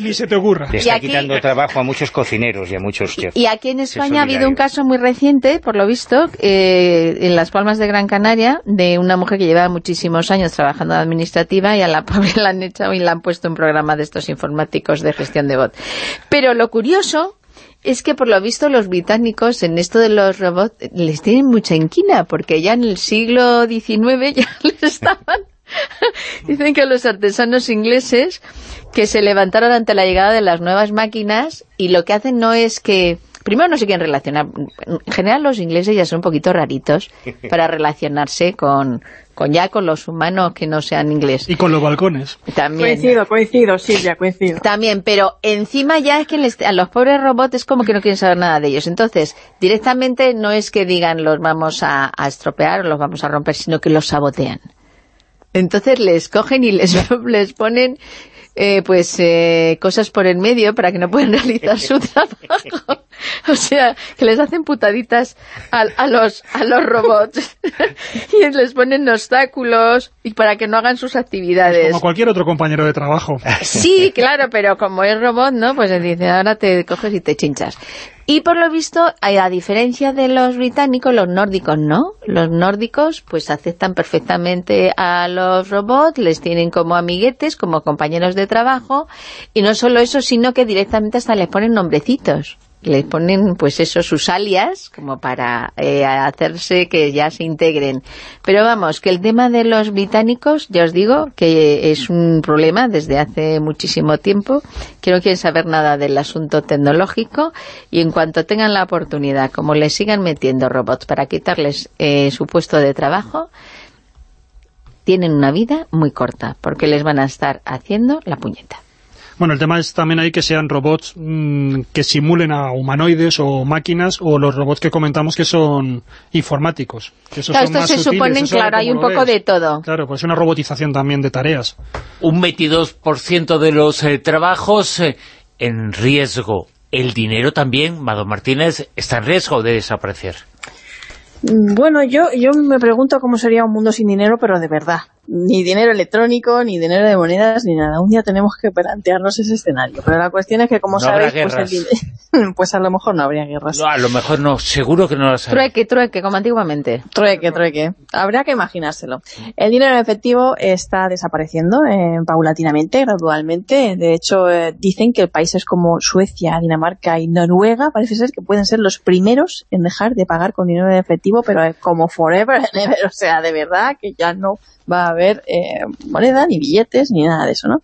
Ni se te ocurra.
Le está quitando trabajo a muchos cocineros y a muchos chefs.
Y aquí en España ha habido un caso muy reciente, por lo visto, eh, en Las Palmas de Gran Canaria, de una mujer que llevaba muchísimos años trabajando de administrativa y a la pobre la han echado y la han puesto un programa de estos informáticos de gestión de bot. Pero lo curioso es que por lo visto los británicos en esto de los robots les tienen mucha inquina, porque ya en el siglo XIX ya les estaban Dicen que los artesanos ingleses que se levantaron ante la llegada de las nuevas máquinas y lo que hacen no es que... Primero no se quieren relacionar. En general los ingleses ya son un poquito raritos para relacionarse con, con ya con los humanos que no sean ingleses.
Y con los balcones.
También. Coincido, coincido, Silvia, coincido.
También, pero encima ya es que a los pobres robots es como que no quieren saber nada de ellos. Entonces, directamente no es que digan los vamos a, a estropear o los vamos a romper, sino que los sabotean. Entonces les cogen y les, les ponen eh, pues eh, cosas por el medio para que no puedan realizar su trabajo. o sea, que les hacen putaditas a, a, los, a los robots y les ponen obstáculos y para que no hagan sus actividades.
Como cualquier otro compañero de trabajo.
Sí, claro, pero como es robot, ¿no? Pues dice, ahora te coges y te chinchas. Y por lo visto, a diferencia de los británicos, los nórdicos no. Los nórdicos pues aceptan perfectamente a los robots, les tienen como amiguetes, como compañeros de trabajo, y no solo eso, sino que directamente hasta les ponen nombrecitos les ponen pues eso, sus alias, como para eh, hacerse que ya se integren. Pero vamos, que el tema de los británicos, ya os digo, que es un problema desde hace muchísimo tiempo, que no quieren saber nada del asunto tecnológico, y en cuanto tengan la oportunidad, como les sigan metiendo robots para quitarles eh, su puesto de trabajo, tienen una vida muy corta, porque les van a estar haciendo la puñeta.
Bueno, el tema es también ahí que sean robots mm, que simulen a humanoides o máquinas o los robots que comentamos que son informáticos. Que
claro, estos se suponen, claro, hay un poco de todo.
Claro, pues una robotización también de tareas.
Un 22% de los eh, trabajos eh, en riesgo. El dinero también, Mado Martínez, está en riesgo de desaparecer.
Bueno, yo, yo me pregunto cómo sería un mundo sin dinero, pero de verdad ni dinero electrónico, ni dinero de monedas, ni nada. Un día tenemos que plantearnos ese escenario. Pero la cuestión es que, como sabéis, pues, pues, a lo mejor no habría guerras.
No, a lo mejor no, seguro que no las
hay. Trueque, trueque, como antiguamente.
Trueque, trueque. Habría que imaginárselo. El dinero en efectivo está desapareciendo eh, paulatinamente, gradualmente. De hecho, eh, dicen que países como Suecia, Dinamarca y Noruega parece ser que pueden ser los primeros en dejar de pagar con dinero en efectivo, pero como forever O sea, de verdad que ya no va a haber eh, moneda, ni billetes, ni nada de eso, ¿no?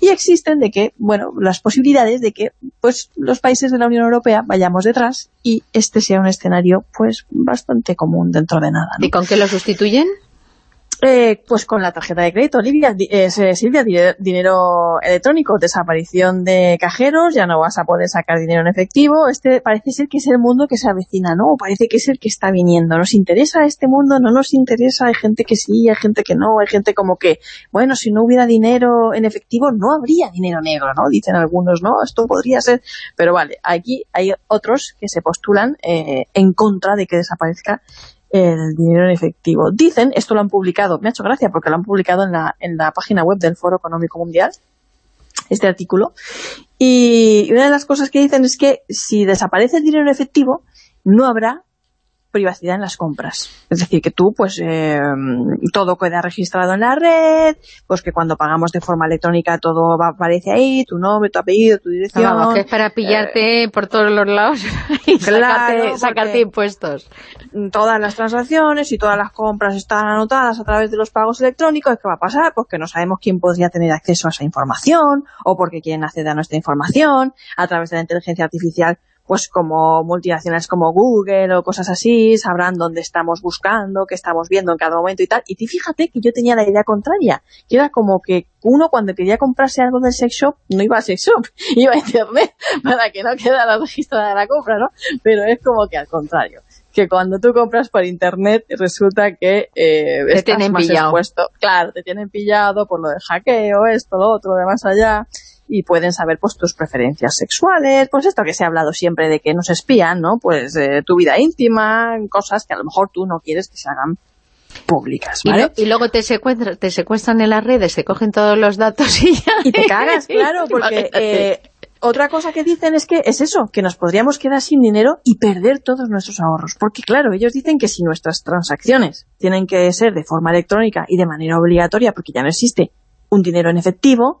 Y existen de que, bueno, las posibilidades de que, pues, los países de la Unión Europea vayamos detrás y este sea un escenario, pues, bastante común dentro de nada,
¿Y con qué lo sustituyen?
Eh, pues con la tarjeta de crédito, eh, Silvia, dinero electrónico, desaparición de cajeros, ya no vas a poder sacar dinero en efectivo. Este parece ser que es el mundo que se avecina, ¿no? Parece que es el que está viniendo. ¿Nos interesa este mundo? ¿No nos interesa? Hay gente que sí, hay gente que no, hay gente como que, bueno, si no hubiera dinero en efectivo, no habría dinero negro, ¿no? Dicen algunos, ¿no? Esto podría ser... Pero vale, aquí hay otros que se postulan eh, en contra de que desaparezca el dinero en efectivo. Dicen, esto lo han publicado, me ha hecho gracia porque lo han publicado en la, en la página web del Foro Económico Mundial, este artículo, y una de las cosas que dicen es que si desaparece el dinero en efectivo, no habrá privacidad en las compras. Es decir, que tú, pues, eh, todo queda registrado en la red, pues que cuando pagamos de forma electrónica todo aparece ahí, tu nombre, tu apellido, tu dirección...
que es para pillarte por todos los lados y sacarte, impuestos.
Todas las transacciones y todas las compras están anotadas a través de los pagos electrónicos. ¿Qué va a pasar? Pues que no sabemos quién podría tener acceso a esa información o porque quieren acceder a nuestra información a través de la inteligencia artificial pues como multinacionales como Google o cosas así, sabrán dónde estamos buscando, qué estamos viendo en cada momento y tal. Y fíjate que yo tenía la idea contraria, que era como que uno cuando quería comprarse algo del sex shop, no iba a sex shop, iba a internet, para que no quedara registrada la compra, ¿no? Pero es como que al contrario que cuando tú compras por internet resulta que eh, te estás más pillado. expuesto. Claro, te tienen pillado por lo del hackeo, esto, lo otro, de más allá y pueden saber pues tus preferencias sexuales, pues esto que se ha hablado siempre de que nos espían, ¿no? Pues eh, tu vida íntima, cosas que a lo mejor tú no quieres que se hagan públicas, ¿vale?
Y, luego te secuestran, te secuestran en las redes, se cogen todos los datos y ya...
Y te cagas, claro, porque eh, otra cosa que dicen es que es eso, que nos podríamos quedar sin dinero y perder todos nuestros ahorros. Porque claro, ellos dicen que si nuestras transacciones tienen que ser de forma electrónica y de manera obligatoria, porque ya no existe un dinero en efectivo,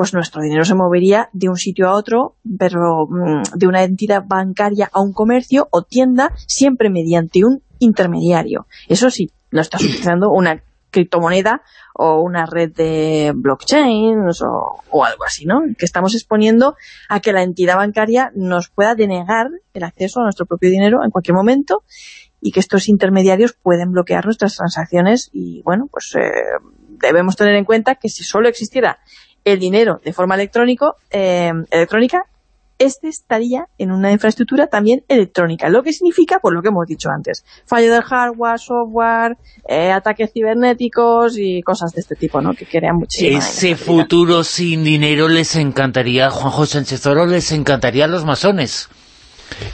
pues nuestro dinero se movería de un sitio a otro, pero mm, de una entidad bancaria a un comercio o tienda, siempre mediante un intermediario. Eso sí, lo estás utilizando una criptomoneda o una red de blockchain o, o, algo así, ¿no? Que estamos exponiendo a que la entidad bancaria nos pueda denegar el acceso a nuestro propio dinero en cualquier momento y que estos intermediarios pueden bloquear nuestras transacciones y, bueno, pues eh, debemos tener en cuenta que si solo existiera el dinero de forma electrónico, eh, electrónica, este estaría en una infraestructura también electrónica, lo que significa, por lo que hemos dicho antes, fallo del hardware, software, eh, ataques cibernéticos y cosas de este tipo, ¿no? Que crean muchísimo.
Ese futuro sin dinero les encantaría, a Juanjo Sánchez Oro, les encantaría a los masones,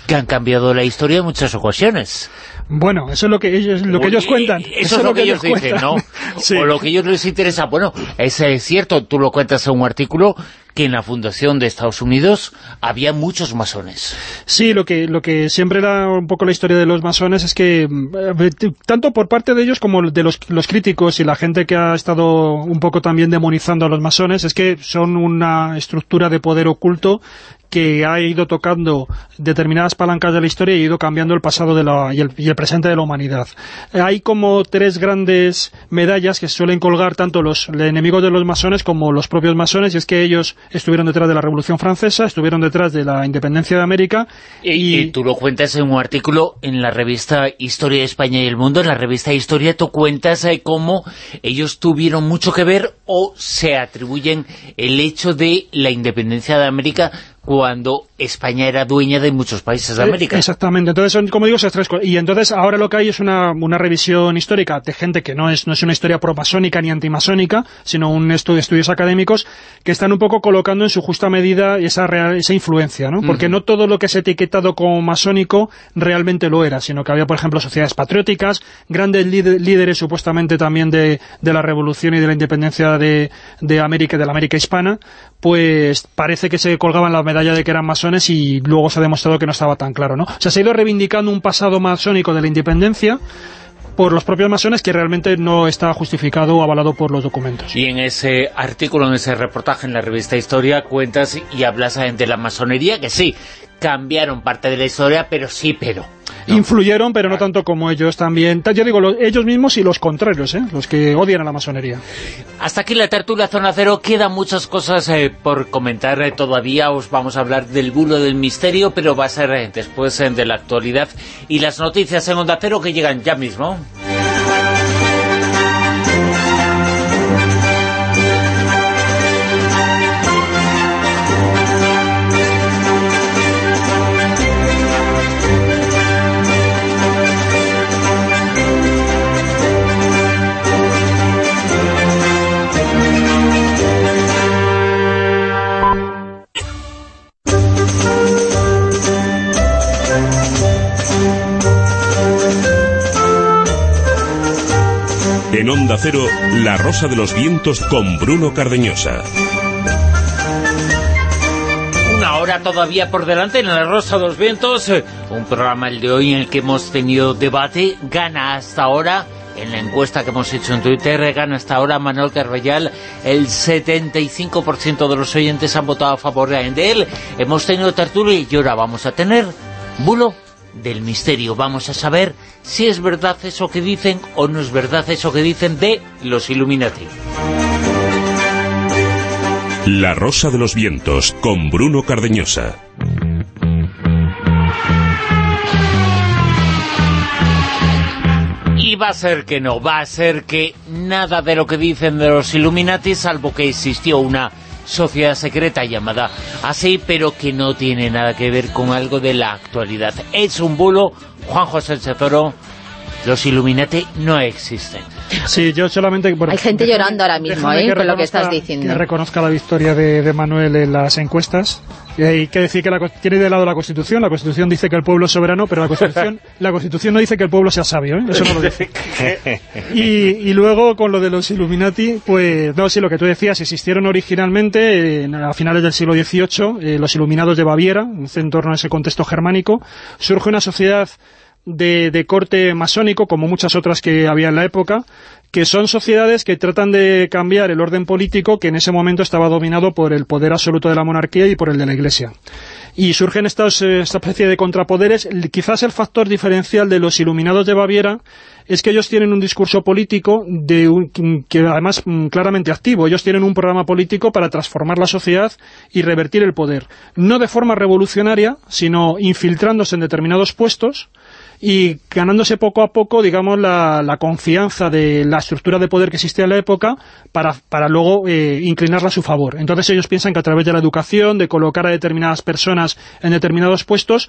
que han cambiado la historia en muchas ocasiones.
Bueno, eso es lo que ellos, lo que ellos cuentan.
Eso, es lo que, ellos, dicen, ¿no? O lo que ellos les interesa. Bueno, es cierto, tú lo cuentas en un artículo que en la fundación de Estados Unidos había muchos masones.
Sí, lo que, lo que siempre era un poco la historia de los masones es que, eh, tanto por parte de ellos como de los, los críticos y la gente que ha estado un poco también demonizando a los masones, es que son una estructura de poder oculto que ha ido tocando determinadas palancas de la historia y ha ido cambiando el pasado de la, y, el, y, el, presente de la humanidad. Hay como tres grandes medallas que suelen colgar tanto los enemigos de los masones como los propios masones, y es que ellos estuvieron detrás de la Revolución Francesa, estuvieron detrás de la independencia de América.
Y, y tú lo cuentas en un artículo en la revista Historia de España y el Mundo, en la revista Historia tú cuentas eh, cómo ellos tuvieron mucho que ver o se atribuyen el hecho de la independencia de América cuando España era dueña de muchos países de eh, América.
Exactamente, entonces son, como digo, esas tres cosas. Y entonces ahora lo que hay es una, una revisión histórica de gente que no es, no es una historia promasónica ni antimasónica, sino un estudio de estudios académicos que están un poco colocando en su justa medida esa, real, esa influencia, ¿no? Porque no todo lo que ha etiquetado como masónico realmente lo era, sino que había, por ejemplo, sociedades patrióticas, grandes líderes supuestamente también de, de, la revolución y de la independencia de, de América, de la América hispana, pues parece que se colgaban la medalla de que eran y luego se ha demostrado que no estaba tan claro, ¿no? O sea, se ha ido reivindicando un pasado masónico de la independencia por los propios masones que realmente no está justificado o avalado por los documentos.
Y en ese artículo, en ese reportaje en la revista Historia, cuentas y hablas de la masonería, que sí, cambiaron parte de la historia, pero sí, pero
influyeron, pero no tanto como ellos también. Yo digo, ellos mismos y los contrarios, ¿eh? los que odian a la masonería.
Hasta aquí la tertulia Zona Cero. Quedan muchas cosas eh, por comentar eh, todavía. Os vamos a hablar del bulo del misterio, pero va a ser eh, después de la actualidad y las noticias en Onda Cero que llegan ya mismo.
En Onda Cero, La Rosa de los Vientos con Bruno Cardeñosa.
Una hora todavía por delante en La Rosa de los Vientos, un programa el de hoy en el que hemos tenido debate, gana hasta ahora en la encuesta que hemos hecho en Twitter, gana hasta ahora Manuel Carvallal, el 75% de los oyentes han votado a favor de él. Hemos tenido tertulia y ahora vamos a tener bulo del misterio. Vamos a saber si es verdad eso que dicen o no es verdad eso que dicen de los Illuminati.
La Rosa de los Vientos, con Bruno Cardeñosa.
Y va a ser que no, va a ser que nada de lo que dicen de los Illuminati, salvo que existió una sociedad secreta llamada así, pero que no tiene nada que ver con algo de la actualidad. Es un bulo, Juan José Toro, los Illuminati no existen.
Sí, yo solamente...
Hay gente llorando ahora mismo, ¿eh? Con lo que estás diciendo.
Que reconozca la victoria de, Manuel en las encuestas. Y hay que decir que la, tiene de lado la Constitución. La Constitución dice que el pueblo es soberano, pero la Constitución, la Constitución no dice que el pueblo sea sabio, ¿eh? Eso no lo dice. y, luego, con lo de los Illuminati, pues, no, sí, lo que tú decías, existieron originalmente, a finales del siglo XVIII, eh, los Iluminados de Baviera, en torno a ese contexto germánico. Surge una sociedad de, corte masónico, como muchas otras que había en la época, que son sociedades que tratan de cambiar el orden político que en ese momento estaba dominado por el poder absoluto de la monarquía y por el de la Iglesia. Y surgen estos, eh, esta especie de contrapoderes. Quizás el factor diferencial de los iluminados de Baviera es que ellos tienen un discurso político de que además mm, claramente activo. Ellos tienen un programa político para transformar la sociedad y revertir el poder. No de forma revolucionaria, sino infiltrándose en determinados puestos y ganándose poco a poco, digamos, la, la, confianza de la estructura de poder que existía en la época para, para luego eh, inclinarla a su favor. Entonces ellos piensan que a través de la educación, de colocar a determinadas personas en determinados puestos,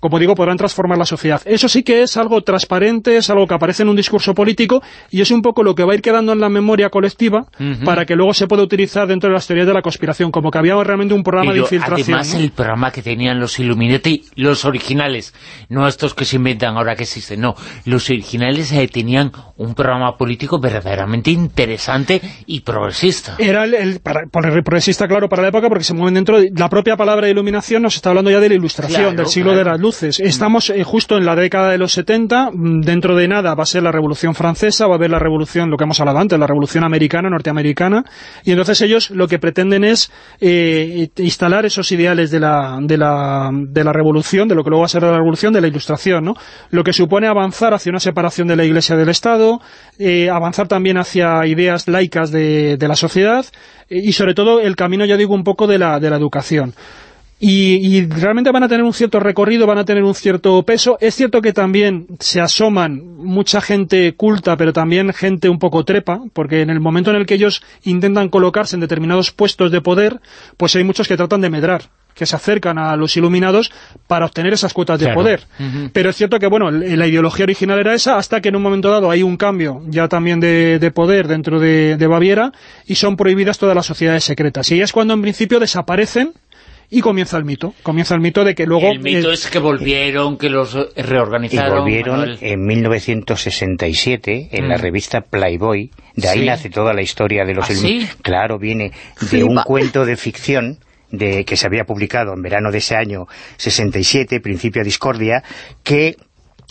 como digo, podrán transformar la sociedad. Eso sí que es algo transparente, es algo que aparece en un discurso político y es un poco lo que va a ir quedando en la memoria colectiva para que luego se pueda utilizar dentro de las teorías de la conspiración, como que había realmente un programa de infiltración.
Además, el programa que tenían los Illuminati, los originales, no estos que se inventan ahora que existen, no, los originales eh, tenían un programa político verdaderamente interesante y progresista.
Era el, progresista, claro, para la época, porque se mueven dentro de la propia palabra iluminación, nos está hablando ya de la ilustración, del siglo de la Estamos eh, justo en la década de los 70, mm, dentro de nada va a ser la Revolución Francesa, va a haber la Revolución, lo que hemos hablado antes, la Revolución Americana, norteamericana, y entonces ellos lo que pretenden es eh, instalar esos ideales de la, de, la, de la Revolución, de lo que luego va a ser la Revolución, de la Ilustración, ¿no? Lo que supone avanzar hacia una separación de la Iglesia del Estado, eh, avanzar también hacia ideas laicas de, de la sociedad, y sobre todo el camino, ya digo, un poco de la, de la educación. Y, realmente van a tener un cierto recorrido, van a tener un cierto peso. Es cierto que también se asoman mucha gente culta, pero también gente un poco trepa, porque en el momento en el que ellos intentan colocarse en determinados puestos de poder, pues hay muchos que tratan de medrar que se acercan a los iluminados para obtener esas cuotas de poder. Pero es cierto que, bueno, la ideología original era esa, hasta que en un momento dado hay un cambio ya también de, poder dentro de, de, Baviera y son prohibidas todas las sociedades secretas. Y ahí es cuando en principio desaparecen y comienza el mito. Comienza el mito de que luego...
El mito es que volvieron, que los reorganizaron.
Y volvieron en 1967 en la mm. revista Playboy. De ahí nace toda la historia de los...
¿Ah,
Claro, viene de un cuento de ficción de que se había publicado en verano de ese año 67, Principio de Discordia, que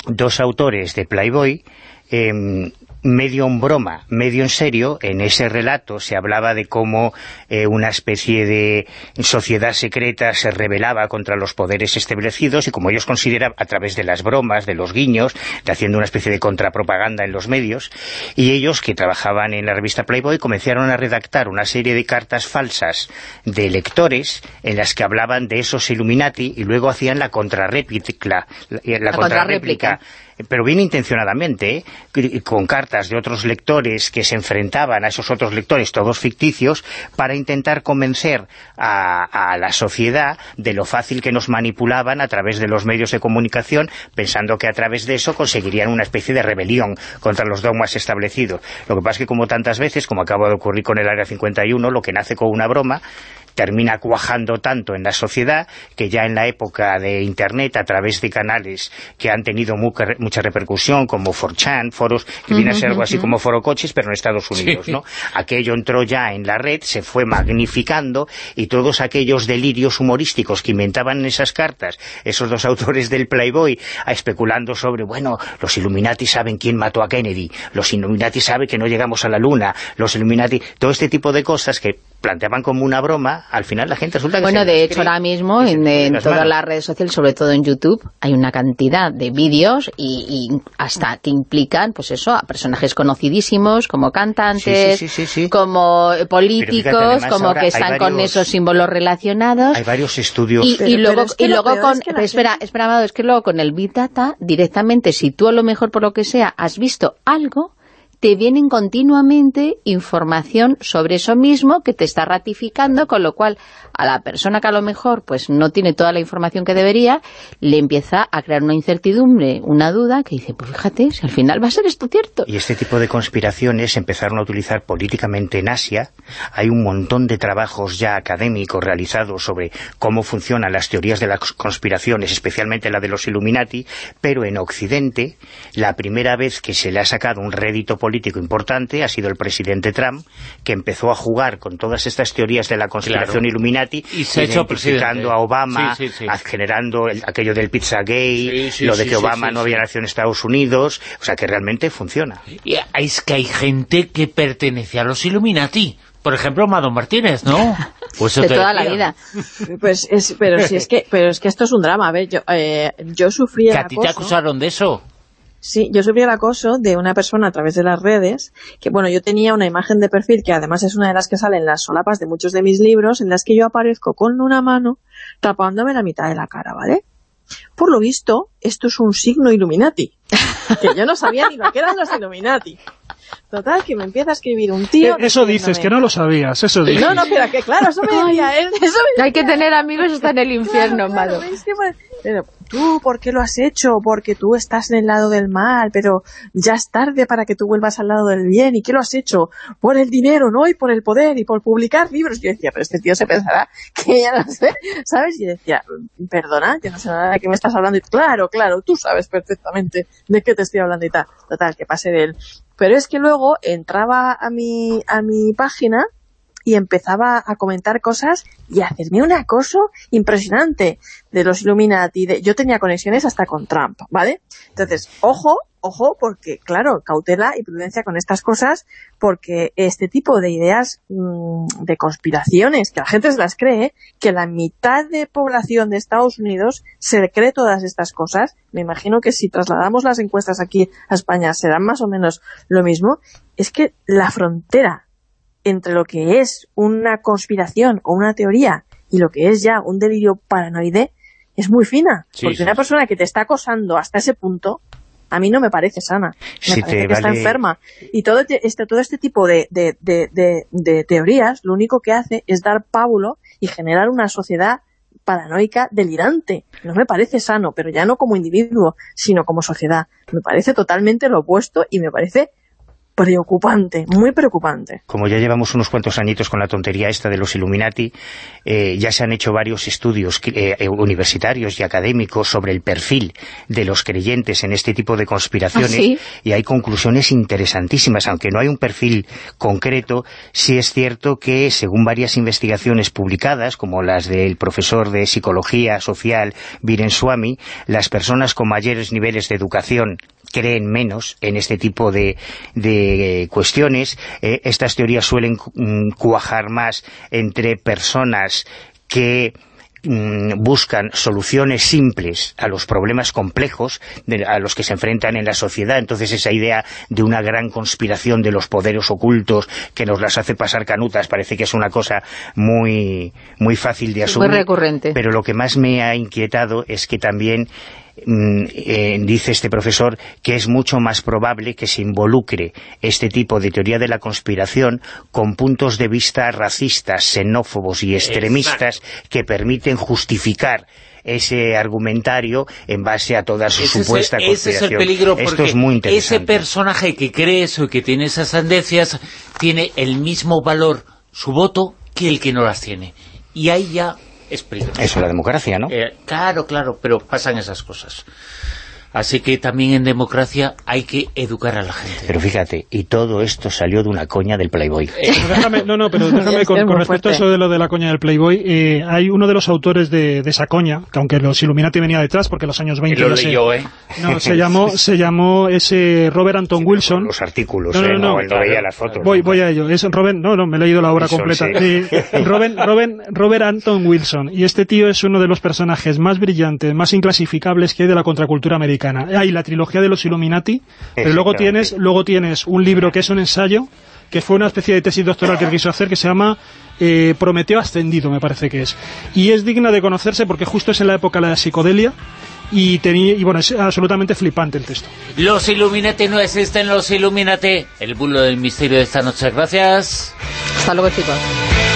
dos autores de Playboy em, medio en broma, medio en serio, en ese relato se hablaba de cómo eh, una especie de sociedad secreta se rebelaba contra los poderes establecidos y como ellos consideraban, a través de las bromas, de los guiños, de haciendo una especie de contrapropaganda en los medios, y ellos que trabajaban en la revista Playboy comenzaron a redactar una serie de cartas falsas de lectores en las que hablaban de esos Illuminati y luego hacían la contrarréplica, la, la, contrarréplica pero bien intencionadamente, ¿eh? con cartas de otros lectores que se enfrentaban a esos otros lectores, todos ficticios, para intentar convencer a, la sociedad de lo fácil que nos manipulaban a través de los medios de comunicación, pensando que a través de eso conseguirían una especie de rebelión contra los dogmas establecidos. Lo que pasa es que como tantas veces, como acaba de ocurrir con el Área 51, lo que nace con una broma, termina cuajando tanto en la sociedad que ya en la época de Internet, a través de canales que han tenido mucha repercusión, como 4chan, foros, que viene a ser algo así como Foro Coches, pero en Estados Unidos, ¿no? Aquello entró ya en la red, se fue magnificando, y todos aquellos delirios humorísticos que inventaban en esas cartas, esos dos autores del Playboy, especulando sobre, bueno, los Illuminati saben quién mató a Kennedy, los Illuminati saben que no llegamos a la Luna, los Illuminati... Todo este tipo de cosas que planteaban como una broma, al final la gente resulta que
Bueno, de hecho ahora mismo en, todas las redes sociales, sobre todo en YouTube, hay una cantidad de vídeos y, hasta que implican, pues eso, a personajes conocidísimos como cantantes, como políticos, como que están con esos símbolos relacionados.
Hay varios estudios.
Y, luego, y luego con... espera, espera, es que luego con el Big Data, directamente, si tú a lo mejor por lo que sea has visto algo te vienen continuamente información sobre eso mismo que te está ratificando, con lo cual a la persona que a lo mejor pues no tiene toda la información que debería, le empieza a crear una incertidumbre, una duda, que dice, pues fíjate, si al final va a ser esto cierto.
Y este tipo de conspiraciones empezaron a utilizar políticamente en Asia. Hay un montón de trabajos ya académicos realizados sobre cómo funcionan las teorías de las conspiraciones, especialmente la de los Illuminati, pero en Occidente, la primera vez que se le ha sacado un rédito político político importante ha sido el presidente Trump, que empezó a jugar con todas estas teorías de la conspiración Illuminati,
y se
identificando a Obama, generando aquello del pizza gay, lo de que Obama no había nacido en Estados Unidos, o sea que realmente funciona.
Y es que hay gente que pertenece a los Illuminati. Por ejemplo, Madon Martínez, ¿no?
Pues de toda la vida.
Pues es, pero si es que pero es que esto es un drama, a ver, yo, eh, yo sufrí
¿Que a ti te acusaron de eso?
Sí, yo sufrí el acoso de una persona a través de las redes, que bueno, yo tenía una imagen de perfil que además es una de las que sale en las solapas de muchos de mis libros, en las que yo aparezco con una mano tapándome la mitad de la cara, ¿vale? Por lo visto, esto es un signo Illuminati, que yo no sabía ni lo que eran los Illuminati. Total, que me empieza a escribir un tío...
Eh, eso dices, que no lo sabías, eso dices.
No, no, pero que claro, eso me decía él. Eso
Hay que tener amigos hasta en el infierno, claro,
pero tú, ¿por qué lo has hecho? Porque tú estás en el lado del mal, pero ya es tarde para que tú vuelvas al lado del bien. ¿Y qué lo has hecho? Por el dinero, ¿no? Y por el poder, y por publicar libros. Y yo decía, pero este tío se pensará que ya no sé, ¿sabes? Y decía, perdona, yo no sé nada de qué me estás hablando. Y claro, claro, tú sabes perfectamente de qué te estoy hablando y tal. Total, que pase de él. Pero es que luego entraba a mi, a mi página y empezaba a comentar cosas y a hacerme un acoso impresionante de los Illuminati. De, yo tenía conexiones hasta con Trump, ¿vale? Entonces, ojo, ojo, porque, claro, cautela y prudencia con estas cosas, porque este tipo de ideas mm, de conspiraciones, que la gente se las cree, que la mitad de población de Estados Unidos se cree todas estas cosas, me imagino que si trasladamos las encuestas aquí a España serán más o menos lo mismo, es que la frontera entre lo que es una conspiración o una teoría y lo que es ya un delirio paranoide es muy fina. porque una persona que te está acosando hasta ese punto, a mí no me parece sana. Me parece que está enferma. Y todo este, todo este tipo de, de, de, de, teorías lo único que hace es dar pábulo y generar una sociedad paranoica delirante. No me parece sano, pero ya no como individuo, sino como sociedad. Me parece totalmente lo opuesto y me parece preocupante, muy preocupante.
Como ya llevamos unos cuantos añitos con la tontería esta de los Illuminati, eh, ya se han hecho varios estudios eh, eh, universitarios y académicos sobre el perfil de los creyentes en este tipo de conspiraciones ¿Ah, y hay conclusiones interesantísimas, aunque no hay un perfil concreto, sí es cierto que según varias investigaciones publicadas, como las del profesor de Psicología Social Viren Swami, las personas con mayores niveles de educación creen menos en este tipo de, de cuestiones. Eh, estas teorías suelen mm, cuajar más entre personas que mm, buscan soluciones simples a los problemas complejos a los que se enfrentan en la sociedad. Entonces esa idea de una gran conspiración de los poderes ocultos que nos las hace pasar canutas parece que es una cosa muy, muy fácil de asumir.
Muy recurrente.
Pero lo que más me ha inquietado es que también eh, dice este profesor que es mucho más probable que se involucre este tipo de teoría de la conspiración con puntos de vista racistas, xenófobos y extremistas que permiten justificar ese argumentario en base a toda su supuesta conspiración. Ese
es el peligro porque ese personaje que cree eso y que tiene esas tendencias tiene el mismo valor, su voto, que el que no las tiene. Y ahí ya es
Eso es la democracia, ¿no?
Eh, claro, claro, pero pasan esas cosas. Así que también en democracia hay que educar a la gente.
Pero fíjate, y todo esto salió de una coña del Playboy.
Eh, no, no, pero déjame, con, respecto a eso de lo de la coña del Playboy, eh, hay uno de los autores de, esa coña, que aunque los Illuminati venía detrás, porque los años 20...
Lo leyó, ¿eh?
No, se llamó, se llamó ese Robert Anton Wilson.
Los artículos, no, no, ¿eh? no, no, veía las fotos.
Voy, voy a ello. Es Robert, no, no, me he leído la obra completa. Robert, Robert, Robert Anton Wilson. Y este tío es uno de los personajes más brillantes, más inclasificables que hay de la contracultura americana hay la trilogía de los Illuminati, pero luego tienes, luego tienes un libro que es un ensayo, que fue una especie de tesis doctoral que quiso hacer, que se llama eh, Prometeo Ascendido, me parece que es. Y es digna de conocerse porque justo es en la época de la psicodelia, y, tenía, y bueno, es absolutamente flipante el texto.
Los Illuminati no existen, los Illuminati. El bulo del misterio de esta noche, gracias.
Hasta luego, chicos.